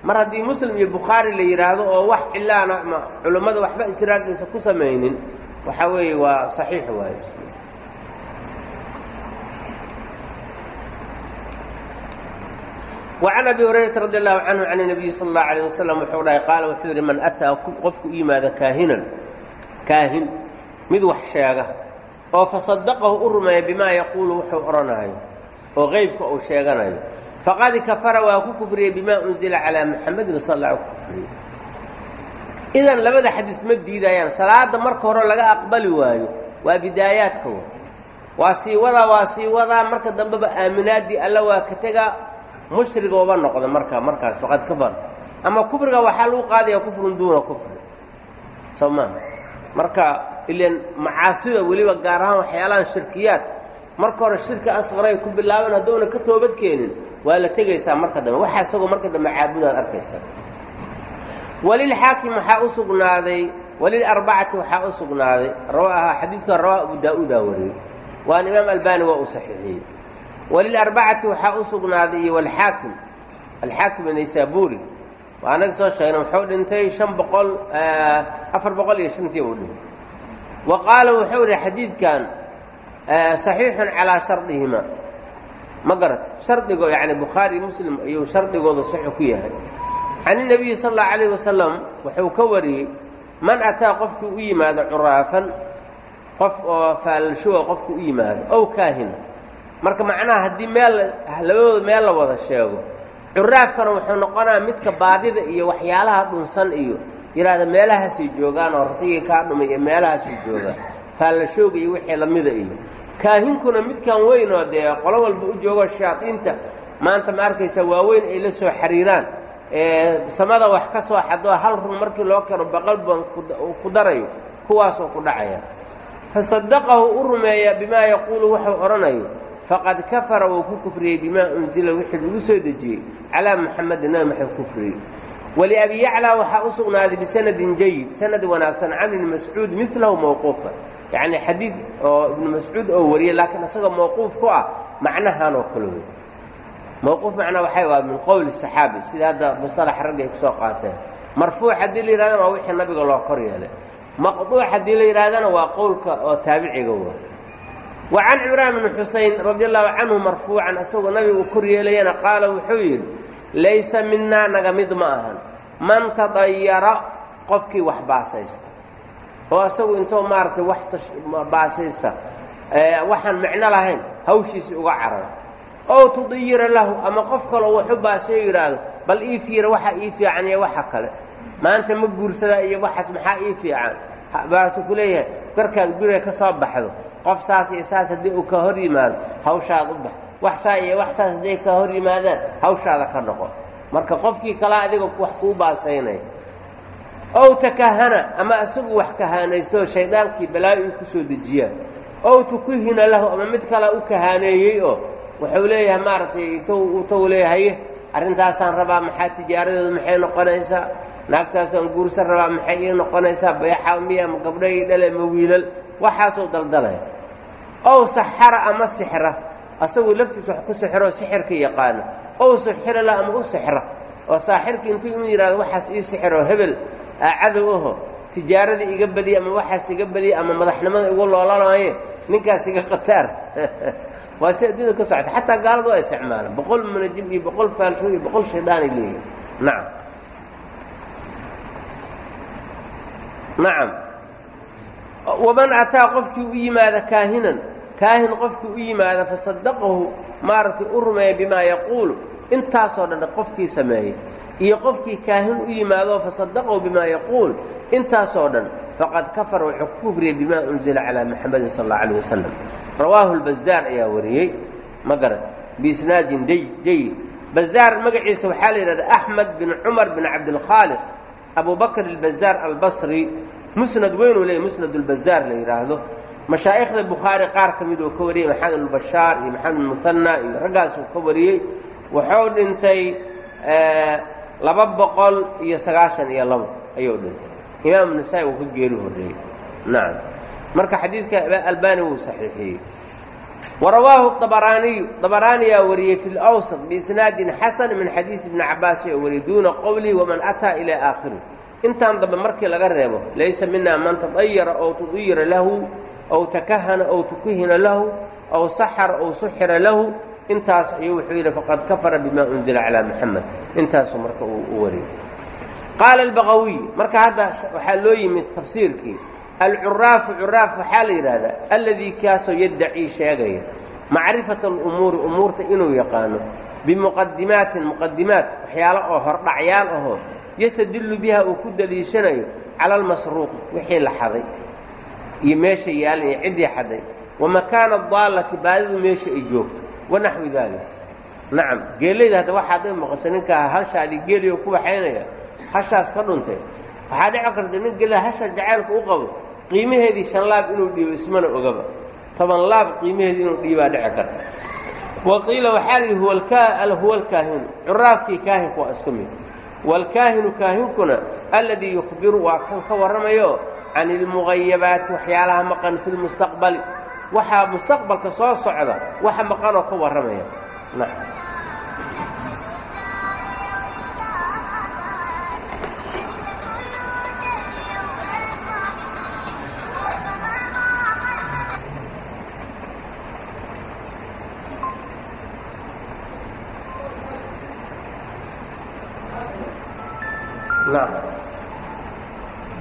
[SPEAKER 1] mar haddii muslim iyo bukhaari la yidhaahdo oo wax cilaana ma culimmada waxba israagaysa ku samaynin waxaa weeye waa saxiix waaye وعن أبي هريرة رضي الله عنه عن النبي صلى الله عليه وسلم wuxuu dhahay qaala wuxuu yidhi man أtىa qofku u yimaada kaahinan kaahin mid wax sheega oo faصadaqahu u rumeeya bimaa yaquulu wuxuu odhanayo oo qeybka uu sheeganayo. Faqad kafara waa ku kufriyey bima unzila calىa muxamedin sal اla ku kufriyey idan labada xadiis ma diidayaan. Salaada marka hore laga aqbali waayo waa bidaayaadka w waa sii wadaa waa sii wadaa marka dambeba aaminaadii alla waa ka tegaa mushrigooba noqda marka markaas faqad kafar ama kufriga waxaa lagu qaadaya kufrun duuna kufri. Soo maaha marka ilan macaasida weliba gaar ahaan waxyaalahan shirkiyaad marka hore shirki asqaray ku bilaabeen hadduuna ka toobad keenin waa la tegaysaa marka dambe. Waxaa isagoo marka dambe caabudaad arkaysaa walilxaakim waxaa u sugnaaday walilarbacati waxaa u sugnaaday rawaaha xadiidka rawaa abu daa-uudaa wariyey. Waan imaam albani waa uu saxiixiyey. Walilarbacati waxaa u sugnaaday iyo walxaakim alxaakim naysaburi waa anaga soo sheegna wuxuu dhintay shan boqol afar boqol iyo shantii uu dhintay. Wa qaala wuxuu ihi xadiidkan saxiixun calaa shardihima ma garata shardigo yani bukhaari muslim ayuu shardigooda saxu ku yahay. Can inabiyi sal allau alayh wasalam wuxuu ka wariyey man ataa qofkii u yimaado curaafan qof oo faalalshowa qofku u yimaado ow kaahina marka macnaha haddii meel labadooda meel la wada sheego curaafkana wuxuu noqonaa midka baadida iyo waxyaalaha dhunsan iyo yidhaahda meelahaasay joogaan oo ratigii kaa dhumay iyo meelahaasay joogaan faalashooga iyo wixii lamida iyo. Kaahinkuna midkan weyn oo dee qolo walba u joogo shayaadiinta maanta ma arkaysa waaweyn ay la soo xiriiraan. Samada wax ka soo xado hal run markii loo keeno baqal ban ku darayo kuwaasoo ku dhacaya. Fasadaqahu u rumeeya bimaa yaquulu waxuu odhanayo faqad kafara wuu ku kufriyey bimaa unzila wixii lagu soo dejiyey calaa muxamedin nabi maxamed kufriyey. Waliabi yaclaa waxaa u sugnaaday bisanadin jayid sanad wanaagsan can ibni mascuud milahu mawquufa yacni xadiid oo ibnu mascuud oo wariyey laakiin isagoo mawquuf ku ah macnahan oo kale wey mawquuf macnaa waxay waa min qowli saxaabi sida hadda mustalax ragga ay qaateen. Marfuuc haddii la yidhahdana waa wixii nabiga loo kor yeelay. Maqduuc haddii la yidhahdana waa qowlka oo taabiciga wa wa cimraan bni xuseyn radi allahu canhu marfuucan isagoo nabiga uu kor yeelayana qaala wuxuu yidhi laysa minaa naga mid ma ahan. Man tadayara qofkii wax baasaysta oo isagu intoo maaragtay wax baasaysta waxaan micno lahayn hawshiisii uga carara. Ow tudiyira lahu ama qof kaloo waxu baasayo yidhaahdo bal ii fiira waxaa ii fiican iyo waxa kale. Maanta ma guursadaa iyo waxaas maxaa ii fiican? Baasuu ku leeyahay garkaad guriga ka soo baxdo qof saas iyo saas haddii uu ka hor yimaado hawshaad u bax. Wax saa iyo wax saas hadday ka hor yimaadaan hawshaada ka noqo. Marka qofkii kalaa adiga wax kuu baasaynaya ow takahana ama isagu wax kahaanaystooo shaydaankii balaayo uu ku soo dejiyaa. Ow tukuhina lahu ama mid kalaa u kahaaneeyey oo wuxuu leeyahay maaragtay intuu leeyahaye arrintaasaan rabaa maxaa tijaaradeedu maxay noqonaysaa? Naagtaasaan guursan rabaa maxay ii noqonaysaa? Bayaxa miya ma gabdho ii dhale ma wiilal. Waxaasuu daldalaya ow saxara ama sixra. Asagu laftiis wax ku sixroo sixirka yaqaana. Ow sixira la ama u sixra. Oo saaxirkii intuu inu yidhahdo waxaas ii sixiroo hebel aa cadow aho tijaaradii iga badiya ama waxaas iga badiya ama madaxnimada igu loolanaaye ninkaas iga khataar waa si adduunyada ka socota. Xataa gaaladu waa isticmaalaan. Boqol munajim iyo boqol faalso iyo boqol shaydaanay leeyihiin nacam nacam waman ataa qofkii u yimaada kaahinan kaahin qofkii u yimaada fasadaqahu maaragtay u rumeeya bimaa yaquulu intaasoo dhan qofkii sameeyey iyo qofkii kaahin u yimaado fasadaqahu bimaa yaquul. Intaasoo dhan faqad kafara wuxuu ku kufriyey bimaa unzila calaa maxamedin sal allau alayh wasalam rawaahu lbazaar ayaa wariyey ma garat biisnaadin jayid. Bazaar magaciisa waxaa la yidhahda axmed bin cumar bin cabdilkhaaliq. Abu bakr albasri musnad weynuu leeyay musnad ulbazaar la yidhaahdo mashaa'ikhda bukhaari qaar ka miduu ka wariyey maxamed albashaar iyo maxamed muhanna iyo raggaasuu ka wariyey. Wuxuu dhintay laba boqol iyo sagaashan iyo labo ayuu dhintay. Imaamu nasaa-i uu ka geeri horreeyey. Nacam marka xadiidka albani wuu saxiixiyey. Warawaahu dabaraaniyu dabaraaniyaa wariyey fi lawsat biisnaadin xasan min xadiidi ibni cabaas oo wariyey duuna qowlihi waman ataa ilaa aakhiri. Intaan dambe markii laga reebo laysa minaa man tadayara ow tudiyira lahu ow takahana ow tukuhina lahu ow saxara ow suxira lahu intaas ayuu wuxuu yidhi faqad kafara bima unzila calaa muxamed intaasuu marka uu u wariyey. Qaala albaqawiy marka hadda waxaa loo yimid tafsiirkii alcuraafu curaaf waxaa la yidhaahdaa alladii kaasoo yaddacii sheegaya macrifata alumuuri umuurta inuu yaqaano bimuqadimaatin muqadimaat waxyaalo oo hordhacyaal ahoo yastadillu biha uu ku daliishanayo cala almasruuq wixii la xaday iyo meesha yaalan iyo ciddii xaday wa makaana daallati baadidu meesha ay joogto wanaxwi daalik nacam geelayda hadda waxaad i maqasho ninkaa hashaadii geeliyo ku waxaynaya hashaas ka dhuntay. Waxaa dhici karta nin gelida hasha jacaylka u qabo qiimaheedii shan laab inuu dhiibo ismana ogaba. Toban laab qiimaheedii inuu dhiibaa dhici karta. Wa qiila waxaa la yidhi huwa alkaahinu curaafkii kaahinku waa isku mid. Waalkaahinu kaahinkuna alladii yukhbiru waa kan ka warramayo can ilmugayabaati waxyaalaha maqan fi lmustaqbali waxaa mustaqbalka soo socda waxa maqanoo ka warramaya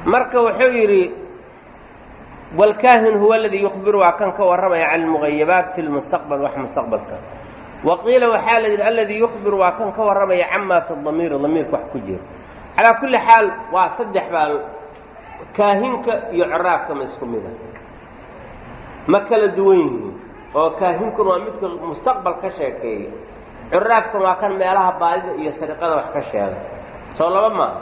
[SPEAKER 1] marka wuxuu yidhi wاlkaahin huwa اladii yukhbiru waa kan ka warramaya can اlmugayabaat fi lmustaqbal wax mustaqbalka wa qiila waxaa la yidhi alladii yukhbiru waa kan ka warramaya cama fi damiiri damiirka wax ku jira calaa kulli xaal waa saddex baa kaahinka iyo coraafka ma isku mida ma kala duwan yihiin oo kaahinkuna waa midka mustaqbal ka sheekeeya coraafkuna waa kan meelaha baadida iyo sariqada wax ka sheega soo laba maaha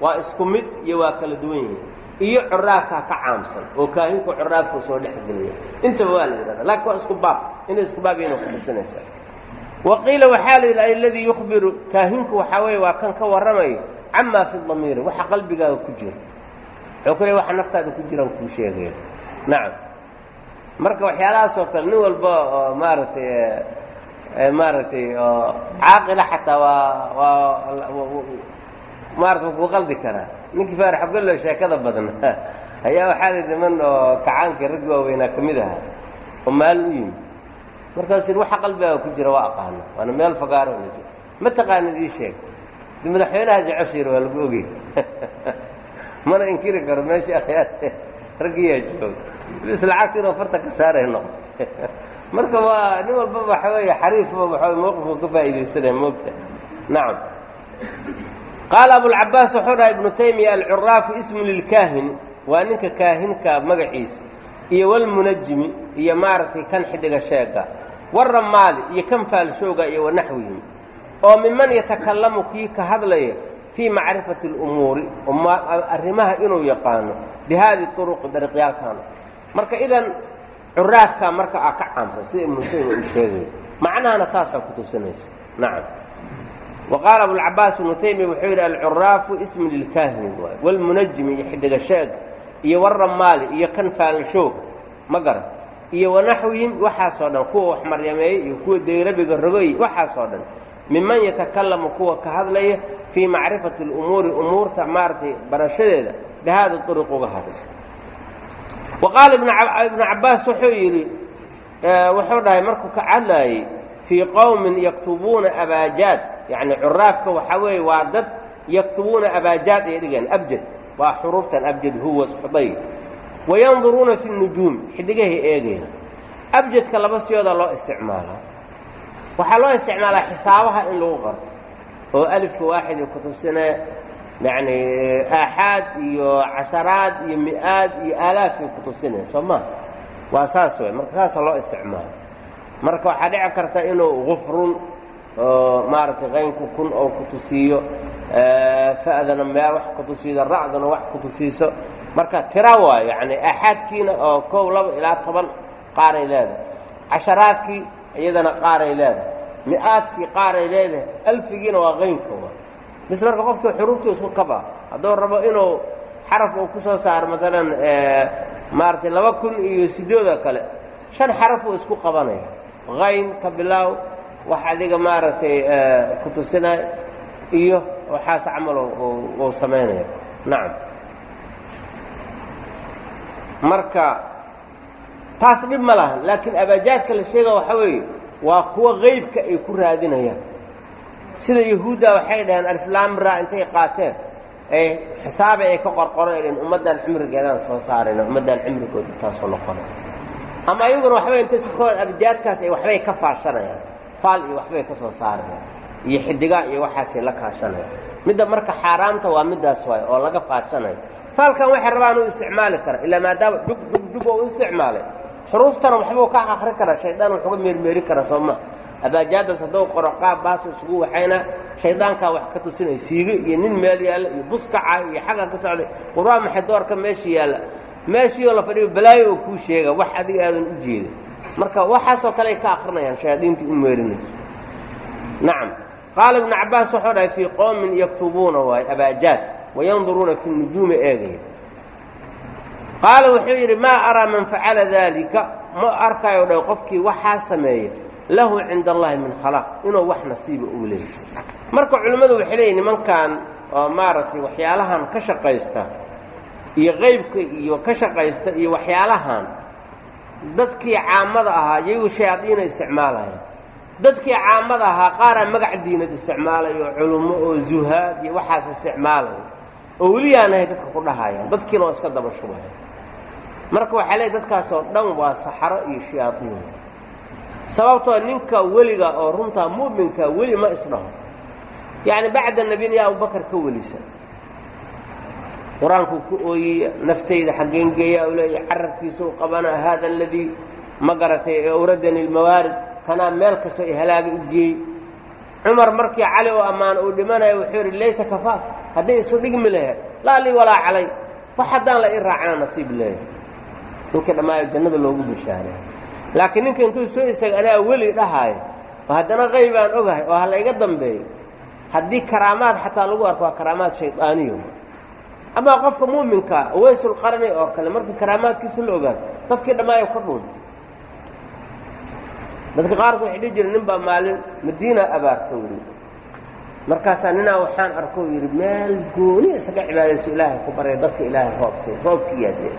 [SPEAKER 1] waa isku mid iyo waa kala duwan yihiin iyo curaafkaa ka caamsan oo kaahinku curaafka soo dhexgelaya intaba waa la yidhahda laakiin waa isku baab. Inay isku baab yihiin kutusinaysaa wa qiila waxaa la yidhi aladii yukhbiru kaahinku waxaa weeye waa kan ka warramayo camaa fi damiiri waxa qalbigaaga ku jira. Wuxuu ku leey waxa naftaada ku jiraan kuu sheegaya. Nacam. Marka waxyaalahaas oo kale nin walba oo maaragtay maaragtay oo caaqila xataa waa waa maarata wa kuu qaldi karaa ninkii faarax abgallo sheekada badna ayaa waxaa la niman oo kacaankii raggi waaweynaa ka mid ahaa oo maalin u yimi markaasuu waxa qalbigaaga ku jira waa aqaana waana meel fagaaro la jiro. Ma taqaanid ii sheeg. De madaxweynaha jecesha yidhi waa lagu ogey mana inkiri karo meeshii akhyaar raggiyaa jooga. Bis lacagta inuu farta ka saaray noqotay marka waa nin walbaba waxa weeye xariifba waxa mawqifku ka faa'iidaysanaya moogta. Nacam qaala abulcabaas wuxuu dhahay ibnu taymiya alcuraafu ismu lilkaahin. Waa ninka kaahinka magaciisa iyo walmunajimi iyo maaragtay kan xidiga sheega waramaali iyo kan faalshooga iyo wanaxwihim oo miman yatakalamu kii ka hadlaya fii macrifati اlumuuri arrimaha inuu yaqaano bi haadi uruqi dariiqyaalkaana. Marka idan curaafkaa marka aa ka caamsan sida ibnu taymiya uu sheegaya macnahana saasaa ku tusinaysa. Nacam wa qaala abulcabaas ibnu taymiya wuxuu yidhi alcuraafu ismu lilkaahini waay walmunajimi iyo xidiga sheega iyo waramaali iyo kan faalshooga ma garan iyo wanaxwihim waxaasoo dhan kuwa wax maryameeye iyo kuwa dayrabiga rogoy waxaasoo dhan. Miman yatakalamu kuwa ka hadlaya fii macrifati اlumuuri umuurta maaragtay barashadeeda bihaada uruq uga hadla wa ibnu cabaas wuxuu yidhi wuxuu dhahay markuu ka hadlaayey fii qowmin yaktubuuna abaajaad yacni curaafka waxaa weeye waa dad yaktubuuna abaajaad ay dhigeen abjad. Waa xuruuftan abjad huwas xuday wayanduruuna fi nujuum xidigahay eegayna abjadka laba siyooda loo isticmaalaa. Waxaa loo isticmaalaa xisaabaha in lagu qarto oo alifka waaxid ku tusinee yacni aaxaad iyo casharaad iyo mi-aad iyo aalaafay ku tusinaya soo maa waa saas wey marka saasa loo isticmaalo. Marka waxaa dhici karta inuu gufrun oo maaragtay qaynku kun oo ku tusiiyo fa'dana meel wax ku tusiido ra'dana wax ku tusiiso marka tira waayo yacni aaxaadkiina oo kow laba ilaa toban qaaray leedahay. Casharaadkii iyadana qaaray leedahay. Mi-aadkii qaaray leedahay. Alfigiina waa qaynka waa. Mis marka qofkii xuruuftu isku kaba hadduu rabo inuu xaraf uu ku saaro maalan maaragtay laba kun iyo sideedoo kale shan xaraf uu isku qabanaya. Qayn ka bilaaw wax adiga maaragtay ku tusinay iyo waxaas camal uu samaynaya nacam marka taas dhib ma lahan laakiin abaajaadka la sheega waxaa weeye waa kuwa qaybka ay ku raadinayaan. Sida yahuudda waxay dhaheen alflamra intay qaateen ay xisaaba ay ka qorqoran ummaddan cimrigeedaan soo saarayna ummaddan cimrigooda intaasoo noqona ama ayaguna waxbay inta sikooda abjaadkaas ay waxbay ka faashanayaan faal iyo waxbay ka soo saarayaan iyo xidigaa iyo waxaasay la kaashanayaan midda marka xaaraamta waa middaas waay oo laga faashanayo faalkan waxay rabaan u isticmaali kara ilaa maadaama dhug dhug dhug oo u isticmaalay. Xuruuftana waxbuu ka akri karaa shaydaan wuxuga meermeeri kara soo maa abaajaadaas hadduu qoro qaab baasu isugu waxayna shaydaankaa wax ka tusinaya siigo iyo nin meel yaalla iyo buskaca iyo xagga ka socday. Quraa maxay doorka meesha yaalla? Meeshiioo la fadhiyo balaayo oo kuu sheega wax adiga aadan u jeedin marka waxaasoo kale ay ka akrinayaan shayaadiintii u meerinayso nacam qaala ibnu cabbaas wuxuu dhahay fii qowmin yaktubuuna waaye abaajaad wayanduruuna fi nujuumi eegaya. Qaala wuxuu yidhi maa araa man facala daalika? Ma arkaayo dha qofkii waxaa sameeya lahu cinda allahi min khalaaq inuu wax nasiiba uu leeyahy marka culimmadu waxay leeyihiin nimankan oo maaragtay waxyaalahan ka shaqaysta iyo qaybka iyo ka shaqaysta iyo waxyaalahan dadkii caamada ahaa iyagu shayaadiina isticmaalaya dadkii caamada ahaa qaaraa magac diinad isticmaalayo culummo oo zuhaad iyo waxaas isticmaalaya oo weliyaanahay dadka ku dhahayaan dadkiina oo iska daba shubaya marka waxaa leey dadkaas oo dhan waa saxaro iyo shayaadiin. Sababtoo ninka weliga oo runtaa mu'minka weli ma isdhaho. Yacni bacda nebina yaa abubakar ka welisa qur'aankuu ku ooyey naftayda xaggeen geeyaa u leeya carabkiisa u qabana haada aladii ma garatay awradani lmawaarid kanaa meel kastoo i halaaga u geey cumar markii cali oo ammaano uu dhimanayo wuxuu yidhi layta kafaaf hadday isu dhigmi laheed laa walaa calay wax haddaan la ii raacana nasiib leeyahay. Ninkii dhammaayo jannada loogu bishaaray laakiin ninka intuu soo istaaga anaa weli dhahaayo oo haddana qaybaan ogahay oo ha la dambeeyo haddii karaamaad xataa lagu arko waa karaamaad shaydaaniyo amaa qofka muuminka waysulqarni oo kale markii karaamaadkiisa la ogaado dadkii dhammaayo ka dhuuntay dadka qaarku waxay dhihi jireen nin baa maalin madiina abaarta weli markaasaa ninaa waxaan arko yidhi meel gooni isaga cibaadayso ilaahay ku barya dadka ilaahay roobsay roobkii yaadee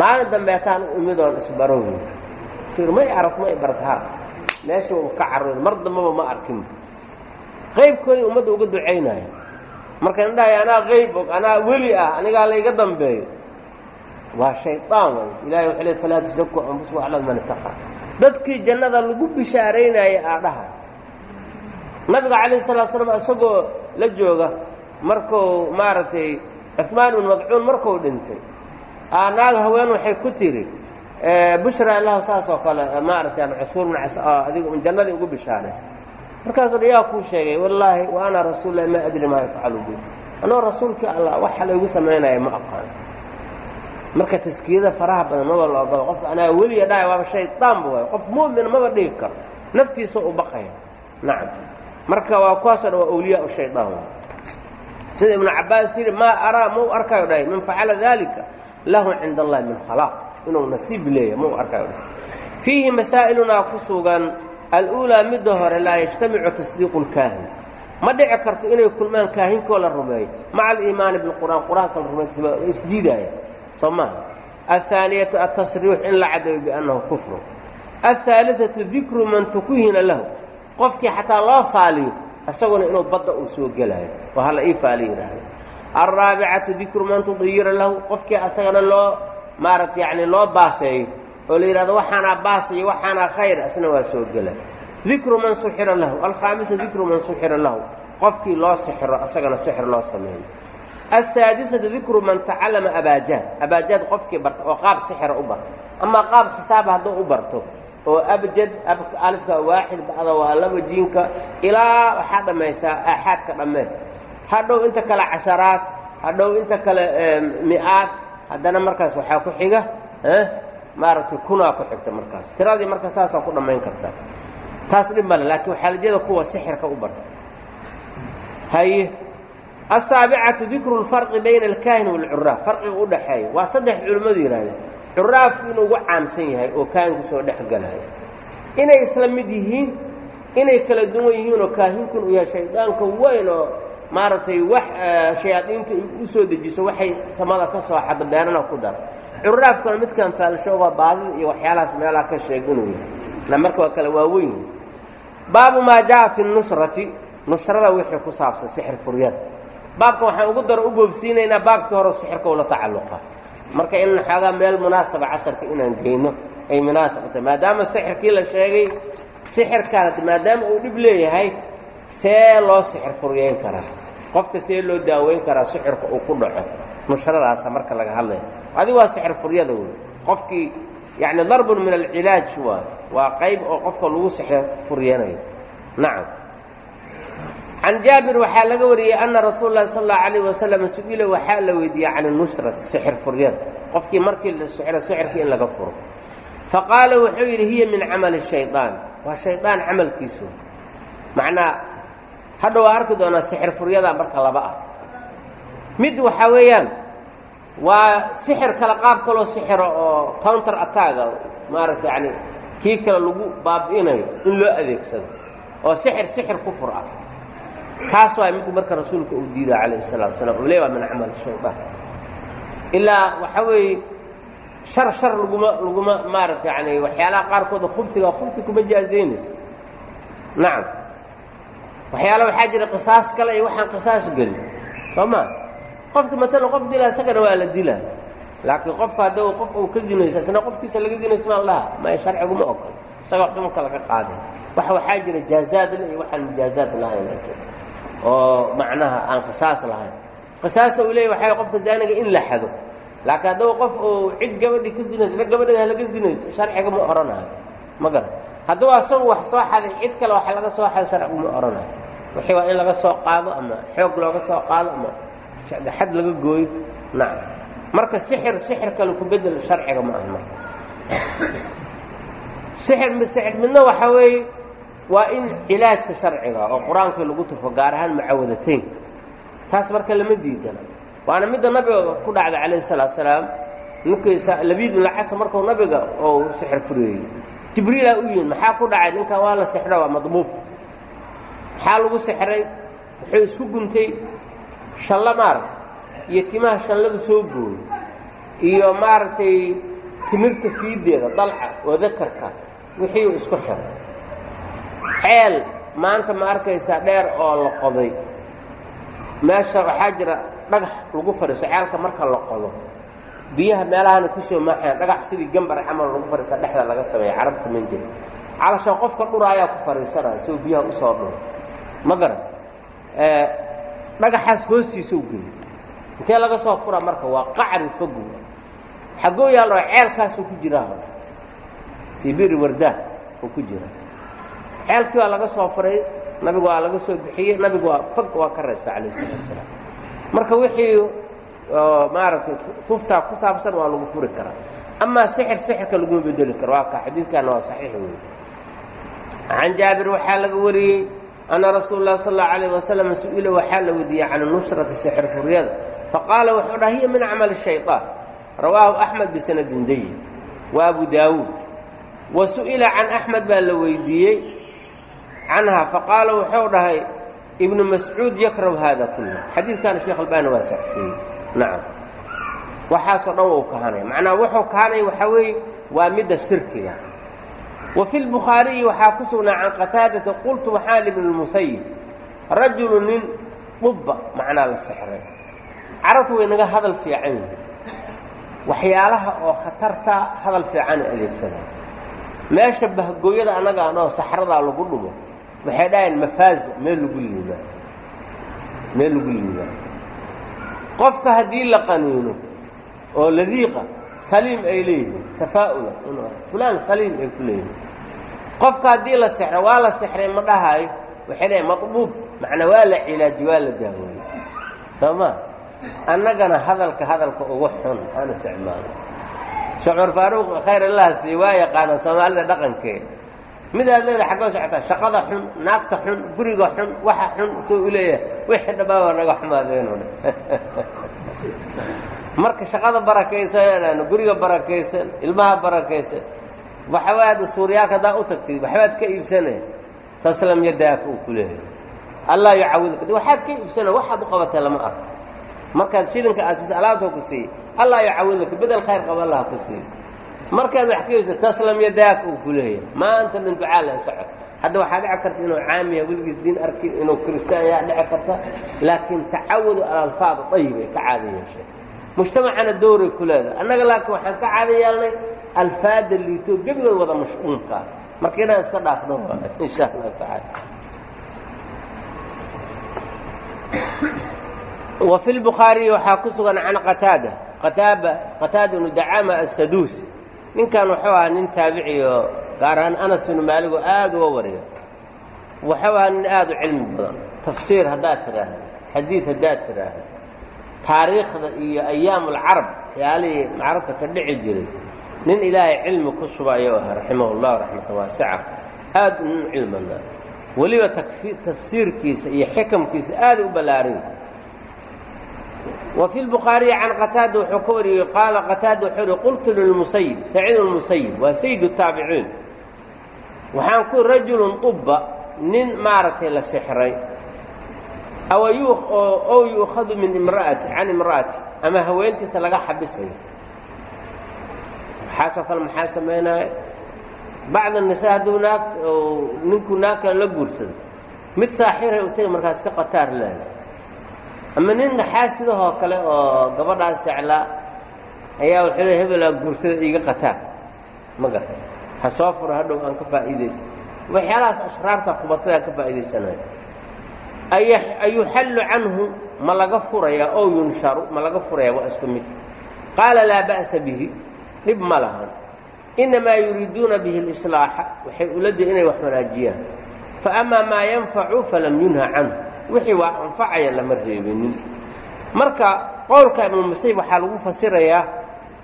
[SPEAKER 1] maalin dambeetaan u imidoon isbarow sir may arag may bartaa meesha ka carooy mar dambaba ma arkinba qaybkoodii ummadda uga ducaynaya marka indhahay anaa qayb og anaa weli ah anigaa layga dambeeyo. Waa shaydaan ilahay wuxuu leey falaa tusaku anfusakum aclam man itaqaa dadkii jannada lagu bishaaraynaya aadhaha nabiga calayhi salatu slam isagoo la jooga markuu maaragtay cuhmaan ibnu madcuun markuu dhintay naag haween waxay ku tiri bushra lahu saas oo kale maaragtay cusfuur bn adiga jannadii ugu bishaaraysa markaasuu dha yaa kuu sheegay wallaahi wa ana rasuul lahi maa adri maa yafcalu bi. Anoo rasuulkii allah waxa laygu samaynaya ma aqaan. Marka taskiyada faraha badan maba la ogolo qofka anaa weliya dhahay waaba shaydaanba waay qof mu'min maba dhigi karo naftiisa u baqaya. Nacam. Marka waa kuwaasoo dhan waa awliyaa shaydaan waay sida ibnu cabbaas yidhi maa araa ma u arkayo dhahay. Man facala dalika lahu cinda allahi min khalaaq inuu nasiib leeyahy ma u arkayo dhahay. Fiihi masaa'ilunaa ku sugan aluulaa midda hore laa yajtamicu tasdiiqu lkaahin ma dhici karto inay kulmaan kaahinkoo la rumeeyo. Maca aliimaani bilqur'aan qur'aanka la rumayntiisa waa isdiidaya soo maha alhaaniyatu altasriix in la caddeeyo biannahu kufru. Alhaaliatu dikru man tukuhina lahu. Qofkii xataa loo faaliyo isaguna inuu badda uu soo gelaayo oo hala ii faaliyo yidhaahdo. Alraabicatu dikru man tudayira lahu. Qofkii asagana loo maarata yacni loo baaseeyo oo la yidhahdo waxaanaa baas iyo waxaanaa khayr asna waa soo gela. Dikru man suxira lahu alkhaamisu dikru man suxira lahu. Qofkii loo sixiro asagana sixir loo sameeyo. Asaadisatu dikru man tacallama abaajaad abaajaad qofkii barta oo qaab sixira u barta. Amaa qaab xisaaba hadduu u barto oo abjad alifka waaxid bacda waa laba jiinka ilaa waxaa dhammaysaa aaxaadka dhammee hadhow inta kale casharaad hadhow inta kale mi-aad haddana markaas waxaa ku xiga maaragtay kunaa ku xigta markaas. Tiradii marka saasaa ku dhammayn kartaa taas dhib male laakiin waxaalajyada kuwa sixirka u barta. Haye asaabicatu dikru lfarqi bayna alkaahin waalcuraaf farqiga u dhaxeeya. Waa saddex culimmadu yidhahdeen curaafku inuu ugu caamsan yahay oo kaahinku soo dhex galayo. Inay isla mid yihiin inay kala duwan yihiin oo kaahinkun uu yahay shaydaanka weyn oo maaragtay wax shayaadiinta u soo dejiso waxay samada ka soo xadda beenana ku dara curaafkuna midkan faalshooga baadida iyo waxyaalahaas meelaha ka sheeg na marka waa kale waaweyn. Baabu maa jaa fi nusrati nusrada wixii ku saabsan sixir furyada. Baabkan waxaan ugu daro u boobsiinaynaa baabkii hore sixirka ula tacalluqa. Marka in xoogaa meel munaasaba casharka inaan geyno ay munaasab maadaama sixirkii la sheegay sixirkaas maadaama uu dhib leeyahay see loo sixir furyeyn karaa. Qofka see loo daaweyn karaa sixirka uu ku dhaco nushradaasa marka laga hadlaya adigu waa sixir furyada wey qofkii yacni darbun min alcilaaj waa waa qayb oo qofka lagu sixir furyanayo. Nacam. Can jaabir waxaa laga wariyey ana rasuul lahi sal allahu alayh wasalam su'ila waxaa la weydiiyey can nusrati sixir furyada. Qofkii markii la sixiro sixirkii in laga furo. Faqaala wuxuu yidhi hiya min camali shayطaan waa shaydaan camalkiisu. Macnaa hadha waa arki doonaa sixir furyada marka laba ah mid waxaa weeyaan waa sixir kale qaab kaloo sixiro oo counter attacga maaragta yani kii kale lagu baabi'inayo in loo adeegsado oo sixir sixir ku fur ah. Kaas waa mid marka rasuulka uu diida calayhi salatu wasalaam uu le waa min camal shayطaan ilaa waxaa weeye shar shar laguma laguma maaragta yani waxyaalaha qaarkooda khubsiga khubsi kuma jaazaynaysa nacam waxyaala waxaa jira qisaas kale iyo waxaan qisaas gelin. Soo ma qofka matalan qof dilaa isagana waa la dilaa laakiin qofka hadda qof uu ka zinaysa isna qofkiisa laga zinaysa maa laha. Maya sharciguma ogol isaga xukunka laga qaaday. Wax waxaa jira jaazaad le iyo waxaan mujaazaad lahayn oo macnaha aan qisaas lahayn. Qisaasta uu leeya waxaa qofka zaaniga in la xado. Laakiin haddaba qof uu cid gabadhii ka zinaysa gabadheeda halaga zinaysto sharciga ma odhanayo ma garan hadduu asagu wax soo xaday cid kale waxa laga soo xaday sharcigu ma odhanayo wixii waa in laga soo qaado ama xoog looga soo qaado ama xad laga gooyo? Nacam marka sixir sixir kale ku bedel sharciga ma aha. Marka sixir sixir midna waxaa weeye waa in cilaajka sharciga oo qur'aankii lagu tufo gaar ahaan mucawadatayn taas marka lama diidana. Waana midda nabiga ku dhacday calayhi salaatu salaam ninkiisa labiid milcasa markuu nabiga oo sixir fureeyey. Jibriilaa u yimid maxaa ku dhacay? Ninkan waa la sixro waa madmuub. Maxaa lagu sixray? Wuxuu isku guntay shallo maaragtay iyo timaha shallada soo gooyo iyo maaragtay timirta fiiddeeda dalca oo dakarka wixii uu isku xiray. Ceel maanta ma arkaysaa dheer oo la qoday. Meesha waxaa jira dhagax lagu fadhiiso ceelka marka la qodo biyaha meelahana ku soo maaxayan dhagax sidii gambar camal lagu fadhiisa dhexda laga sameeya carab samayn jira calashaan qofka dhura ayaa ku fadhiisanaya soo biyaha u soo dhuro ma garan dhagaxaas hoostiisa u geliy intee laga soo fura marka? Waa qacri fogu xaggoo yaallo ceelkaasuu ku jiraa fii biri wardaan uu ku jira. Ceelkii waa laga soo furay nabigu waa laga soo bixiyey nabigu waa fog waa ka raysta calayh salaatu salaam. Marka wixii maaragtay tuftaa ku saabsan waa lagu furi karaa. Amaa sixir sixirka laguma bedeli karo. Waa ka xadiidkaana waa saxiix wey can jaabir waxaa laga wariyey ana rasuul lah sal allau alayh wasalam su'ila waxaa la weydiiyey can nusrati sixir furyada faqaala wuxuu dhaha hiya min camali shayطaan rawaahu axmed bisanadin dayid wa abu daawuud wa su'ila can axmed baa la weydiiyey canha faqaala wuxuu dhahay ibnu mascuud yakrahu hada kullah xadiidkaana sheekh albani waa saxiixiyey nacam waxaasoo dhan wau kahanaya macnaha wuxuu kahanaya waxaa weeye waa midda shirkiga wa fi lbukhaariyi waxaa ku sugnaa can qataadata qultu waxaa libn lmusayib rajulu nin dhubba macnaa la sexray carabtu way naga hadal fiican yihiin waxyaalaha oo khatarta hadal fiicanay adeegsanaa meesha bahgooyada annaga saxradaa lagu dhumo waxay dhahayeen mafaaza meel lagu liibaa meel lagu liibaa qofka haddii la qaniino oo ladiiqa saliim ay leeyihiin tafaa'ula fulaan saliim ay ku leeyihiin. Qofka haddii la sexro waa la sexray ma dhahaayo waxay leeyahay madbuub macnaa waa la cilaaji waa la daaweeyey soo ma annagana hadalka hadalka ugu xun aan isticmaalo. Cumar faaruuq khayr allah siiy waa yaqaana soomaalida dhaqankeeda midaad leedahay xaggoo socotaa shaqada xun naagta xun guriga xun waxa xun soo u leeyahay wixii dhammaaba naga xumaadeenu marka shaqada barakaysan guriga barakaysan ilmaha barakaysan hadda suuriyaalka haddaa u tagtid waxbaad ka iibsanay taslam yadaaka uu ku leeyahay. Allah yucawidka de waxaad ka iibsana waxaad u qabatay lama arko. Markaad shilinka aasiisa alaabta ku siiy allah yucawidaka bedel khayr qaba allaha ku siiy markaad wax ka iibsa taslam yadaaka uu ku leeyahay. Maanta dhan ducaa la socod. Hadda waxaa dhici karta inuu caamiya weligiis diin arkin inuu kristaan yaa dhici karta laakiin tacawudu alalfaad ayib ay ka caada yeeshay mujtamacana dowray ku leedahay. Annaga laakiin waxaan ka caada yeelnay alfaada liito gebigood wada mashquulkaa marka inaan iska dhaafno insha allahu tacaala. Fi lbukhaariyi waxaa ku sugan qataada. Qataaba qataada bnu dacaama assaduusi ninkan wuxuu ahaa nin taabici oo gaar ahaan anas binu maalig oo aada uga wariya wuxuu ahaa nin aada u cilmi badan. Tafsiir haddaad tidhaahdo xadiid haddaad tidhaahdo taariikhda iyo ayaam alcarab waxyaalihii carabta ka dhici jiray. Nin ilaahay cilmi ku subayo raximah llahu raxmatan waasica aad nin cilmana weliba tafsiirkiisa iyo xikamkiisa aada u ballaaran wa fi lbukhaariyi can qataada wuxuu ka wariyey qaala qataada wuxuu yihi qultu lilmusayib saciid lmusayib waa sayid taabiciin waxaan ku rajulun ubba nin maaragtay la sixray ow yu'khadu min imra'ati can imra'ati ama haweentiisa laga xabisayo. Waxaasoo kale maxaa samaynaya bacda nisaa hadduu naag ninkuu naag kale la guursado mid saaxiray u taga markaas ka qataar leeda ama nin naxaasidahoo kale oo gabadhaas jeclaa ayaa wuxuu le hebelaa guursada iiga qataar. Ma garta ha soo furo hadhow aan ka faa'iidaysa waxyaalahaas ashraarta kubatada ka faa'iidaysanayo ayuxallu canhu ma laga furayaa ow yunsharu ma laga furayaa waa isku mid. Qaala laa ba'sa bihi dhib ma lahan innamaa yuriiduuna bihi lislaaxa waxay uladii inay wax wanaajiyaan fa amaa maa yanfacu falam yunha canhu wixii waa anfacaya lama reebinin marka qowlka ibnulmasayib waxaa lagu fasirayaa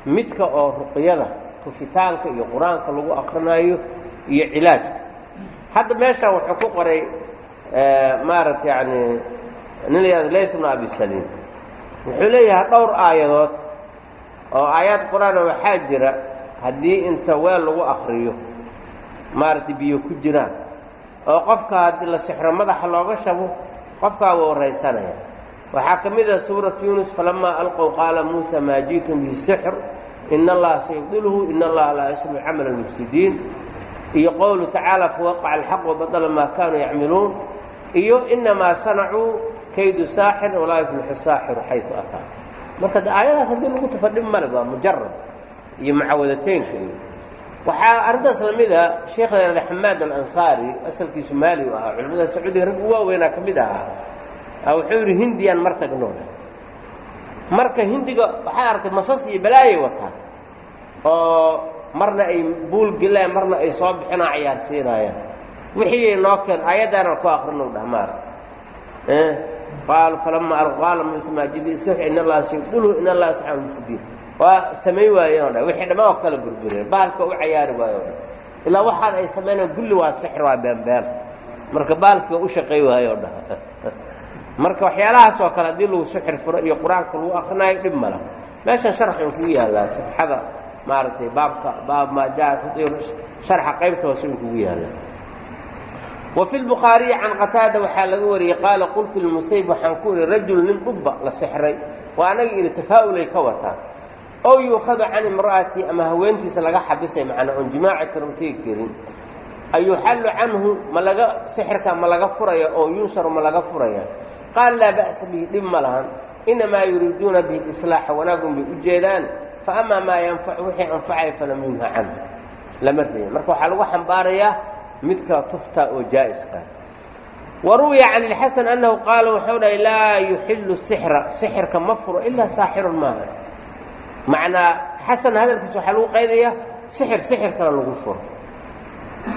[SPEAKER 1] midka oo ruqyada tufitaanka iyo qur'aanka lagu aqrinayo iyo cilaajka hadda meeshaan wuxuu ku qoray maaragta yani nin la yahado layt bnu abi saliim wuxuu leeyahay dhowr aayadood oo aayaad qur'aana waxaa jira haddii inta weel lagu akriyo maaragtay biyo ku jiraan oo qofka haddii la sixro madaxa looga shabo qofkaa wuu raysanaya waxaa ka mid ah suurat yuunus falamaa alqow qaala muusa maa ji'tum bihi sixr ina allaha sayubdilhu ina allaha laa yaslu camala almufsidiin iyo qowlu tacaala fawaqaca alxaq wabadala maa kaanuu yacmiluun iyo inamaa sanacuu kaydu saaxir walaa yuflixu saaxiru xayu ataa. Marka aayadaas haddii lagu tafadhib male waa mujarad iyo mucawadateynka iyo. Waxaa arrintaas la mid a sheekha layhahda xamaad alansaari asalkiisu maali u ahaa culimmada sacuudiga rag waaweynaa ka mid ahaa. Wuxuu yidhi hindiyaan mar tagno marka hindiga waxaad aragtay masas iyo balaayay wataan oo marna ay buul gelaan marna ay soo bixinoo cayaarsiinayaan wixii noo keen aayaddaana ku akrinu dhah maaragta qaal falama qaala muuse maajidi six in allaha sayubdilhu in allaha saxaanu mufsidiin waa samayn waayeen o dhan. Wixii dhammaan oo kala burbureen baalka u cayaari waayo o dhan. Ilaa waxaan ay samaynaan gulli waa sixir waa beenbeen marka baalkii waa u shaqay waayo o dhan. Marka waxyaalahaas oo kale haddii lagu sixir furo iyo qur'aanka lagu akrinaayo dhib mala meeshan sharxin kugu yaallaa safxada maaragtay baabka baab maa jaat sharxa qaybta hoose in kugu yaallaa wa fi lbukhaariyi can qataada waxaa laga wariyey qaala qultu limusayb waxaan ku ihi rajul nin dhubba la sixray waa anaga ihi tafaa'ulay ka wataan. Ow yuukhadu can imra'atii ama haweentiisa laga xabisay macnaa oon jimaaci karan tegi karin ayuxallu canhu ma laga sixirka ma laga furaya oo yunsaru ma laga furaya. Qaal laa ba'sa bihi dhib ma lahan. Inamaa yuriiduuna bihi islaaxa wanaagun bay u jeedaan. Fa amaa maa yanfacu wixii anfacaya falam yunha canhu. Lama reeya marka waxaa lagu xambaarayaa midka tufta oo jaa'iska wa ruwiya can ilxasan annahu qaala wuxuu dhahay laa yuxillu sixra sixirka ma furo ilaa saaxirun maaha. Macnaa xasan hadalkiisa waxaa lagu qaydayaa sixir sixir kale lagu furo.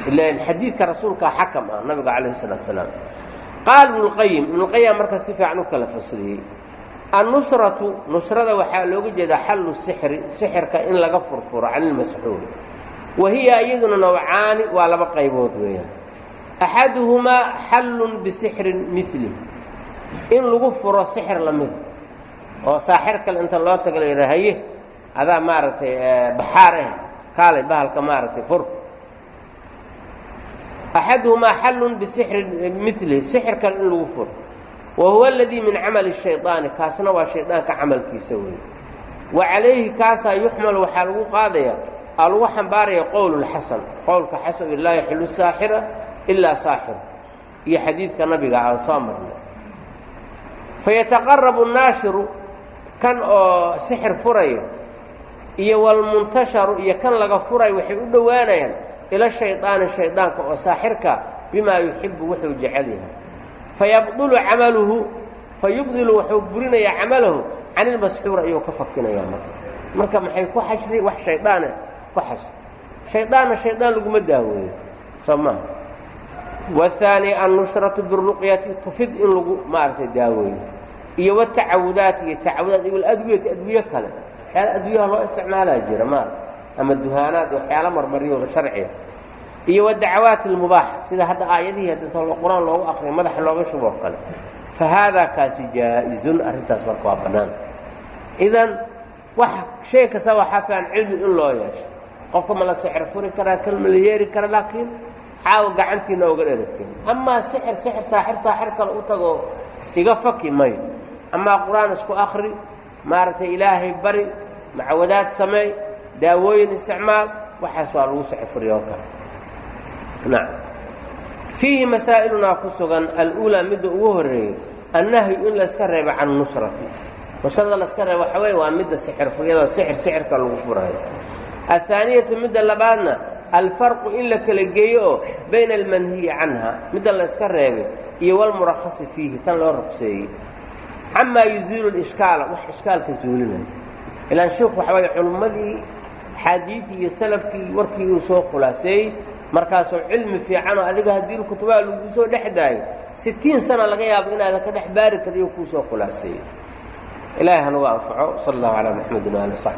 [SPEAKER 1] Ilan xadiidka rasuulkaa xakam ah nabiga calayhi salaatu salaam. Qaal ibnulqayim ibnulqayim marka si fiican u kala fasiriyey annusratu nusrada waxaa looga jeedaa xallu sixri sixirka in laga furfuro can ilmasxuuri wa hiya iyaduna nawcaani waa laba qaybood weeyaan. Axaduhumaa xallun bisixrin mili in lagu furo sixir lamida oo saaxir kale inta loo taga la yidhaha haye adaa maaragtay baxaar ah kaalay bahalka maaragtay fur. Axaduhumaa xallun bisixrin mili sixir in lagu furo. Wa huwa aladii min camali shaydaani kaasna waa shaydaanka camalkiisa weeye. Wa calayhi kaasaa yuxmalu waxaa lagu qaadayaa aa lagu xambaaraya qowlulxasan qowlka xasan laa yaxilu saaxira ilaa saaxir. Iyo xadiidka nabiga aan soo marnay. Fayataqarabu naashiru kan oo sixir furaya iyo walmuntasharu iyo kan laga furay waxay u dhowaanayaan ila shaydaani shaydaanka oo saaxirka bimaa yuxibu wuxuu jecel yahay. Fayabdulu camaluhu fayubdilu wuxuu burinayaa camalahu can ayuu ka fakinayaa marka. Marka maxay ku xashday wax shaydaane xashay shaydaanna shaydaan laguma daaweeyo soo maha wahaani annusratu biruqyati tufid in lagu maaragtay daaweeyo iyo watacawudaat iyo tacawudaat iyo aladwiyati adwiye kale. Waxyaala adwiyaha loo isticmaalaa jira maarata ama duhaanaad waxyaala marmaryo sharciga iyo wadacawaat almubaaxa sida hadda aayadihii hadinta qur'aan loogu aqriyo madaxa looga shuboo kale. Fa haadaa kaasi jaa-izun arrintaas marka waa bannaanta. Idan wax shay kasta waxaa fiican cilmi in loo yeesho qofka ma la sixir furi karaa kal ma la yeeri kara laakiin caawa gacantiina oga dheragteen amaa sixir sixir saaxir saaxir kale u tagoo iga faki mayo amaa qur'aan isku akri maaragtay ilaahay bari macawadaad sameey daawooyin isticmaal waxaas waa lagu sixir furiyoo kale. Nacam fiihi masaa'ilunaa ku sugan aluulaa midda ugu horreeyey annahyu in layska reebo can nusrati. Nusrada layska reebo waxa weeye waa midda sixir furyada sixir sixirka lagu furayo ahaaniyatu midda labaadna alfarqu in la kala geeyo bayna almanhiyi canha midda layska reebay iyo walmurakhasi fiihi tan loo rugseeyey camaa yuziilu lishkaala wax ishkaalka zuulinaya ilaan sheikhu waxa waye culummadii axaadiidii iyo salafkii warkii uu soo khulaaseeyey markaasoo cilmi fiicanoo adiga haddii kutubaha lagu soo dhex daayo sittiin sana laga yaabo inaadan ka dhex baari kariyo kuu soo khulaaseeyo ilaahay hanugu anfaco sala allahu calaa maxamedin waali saxbi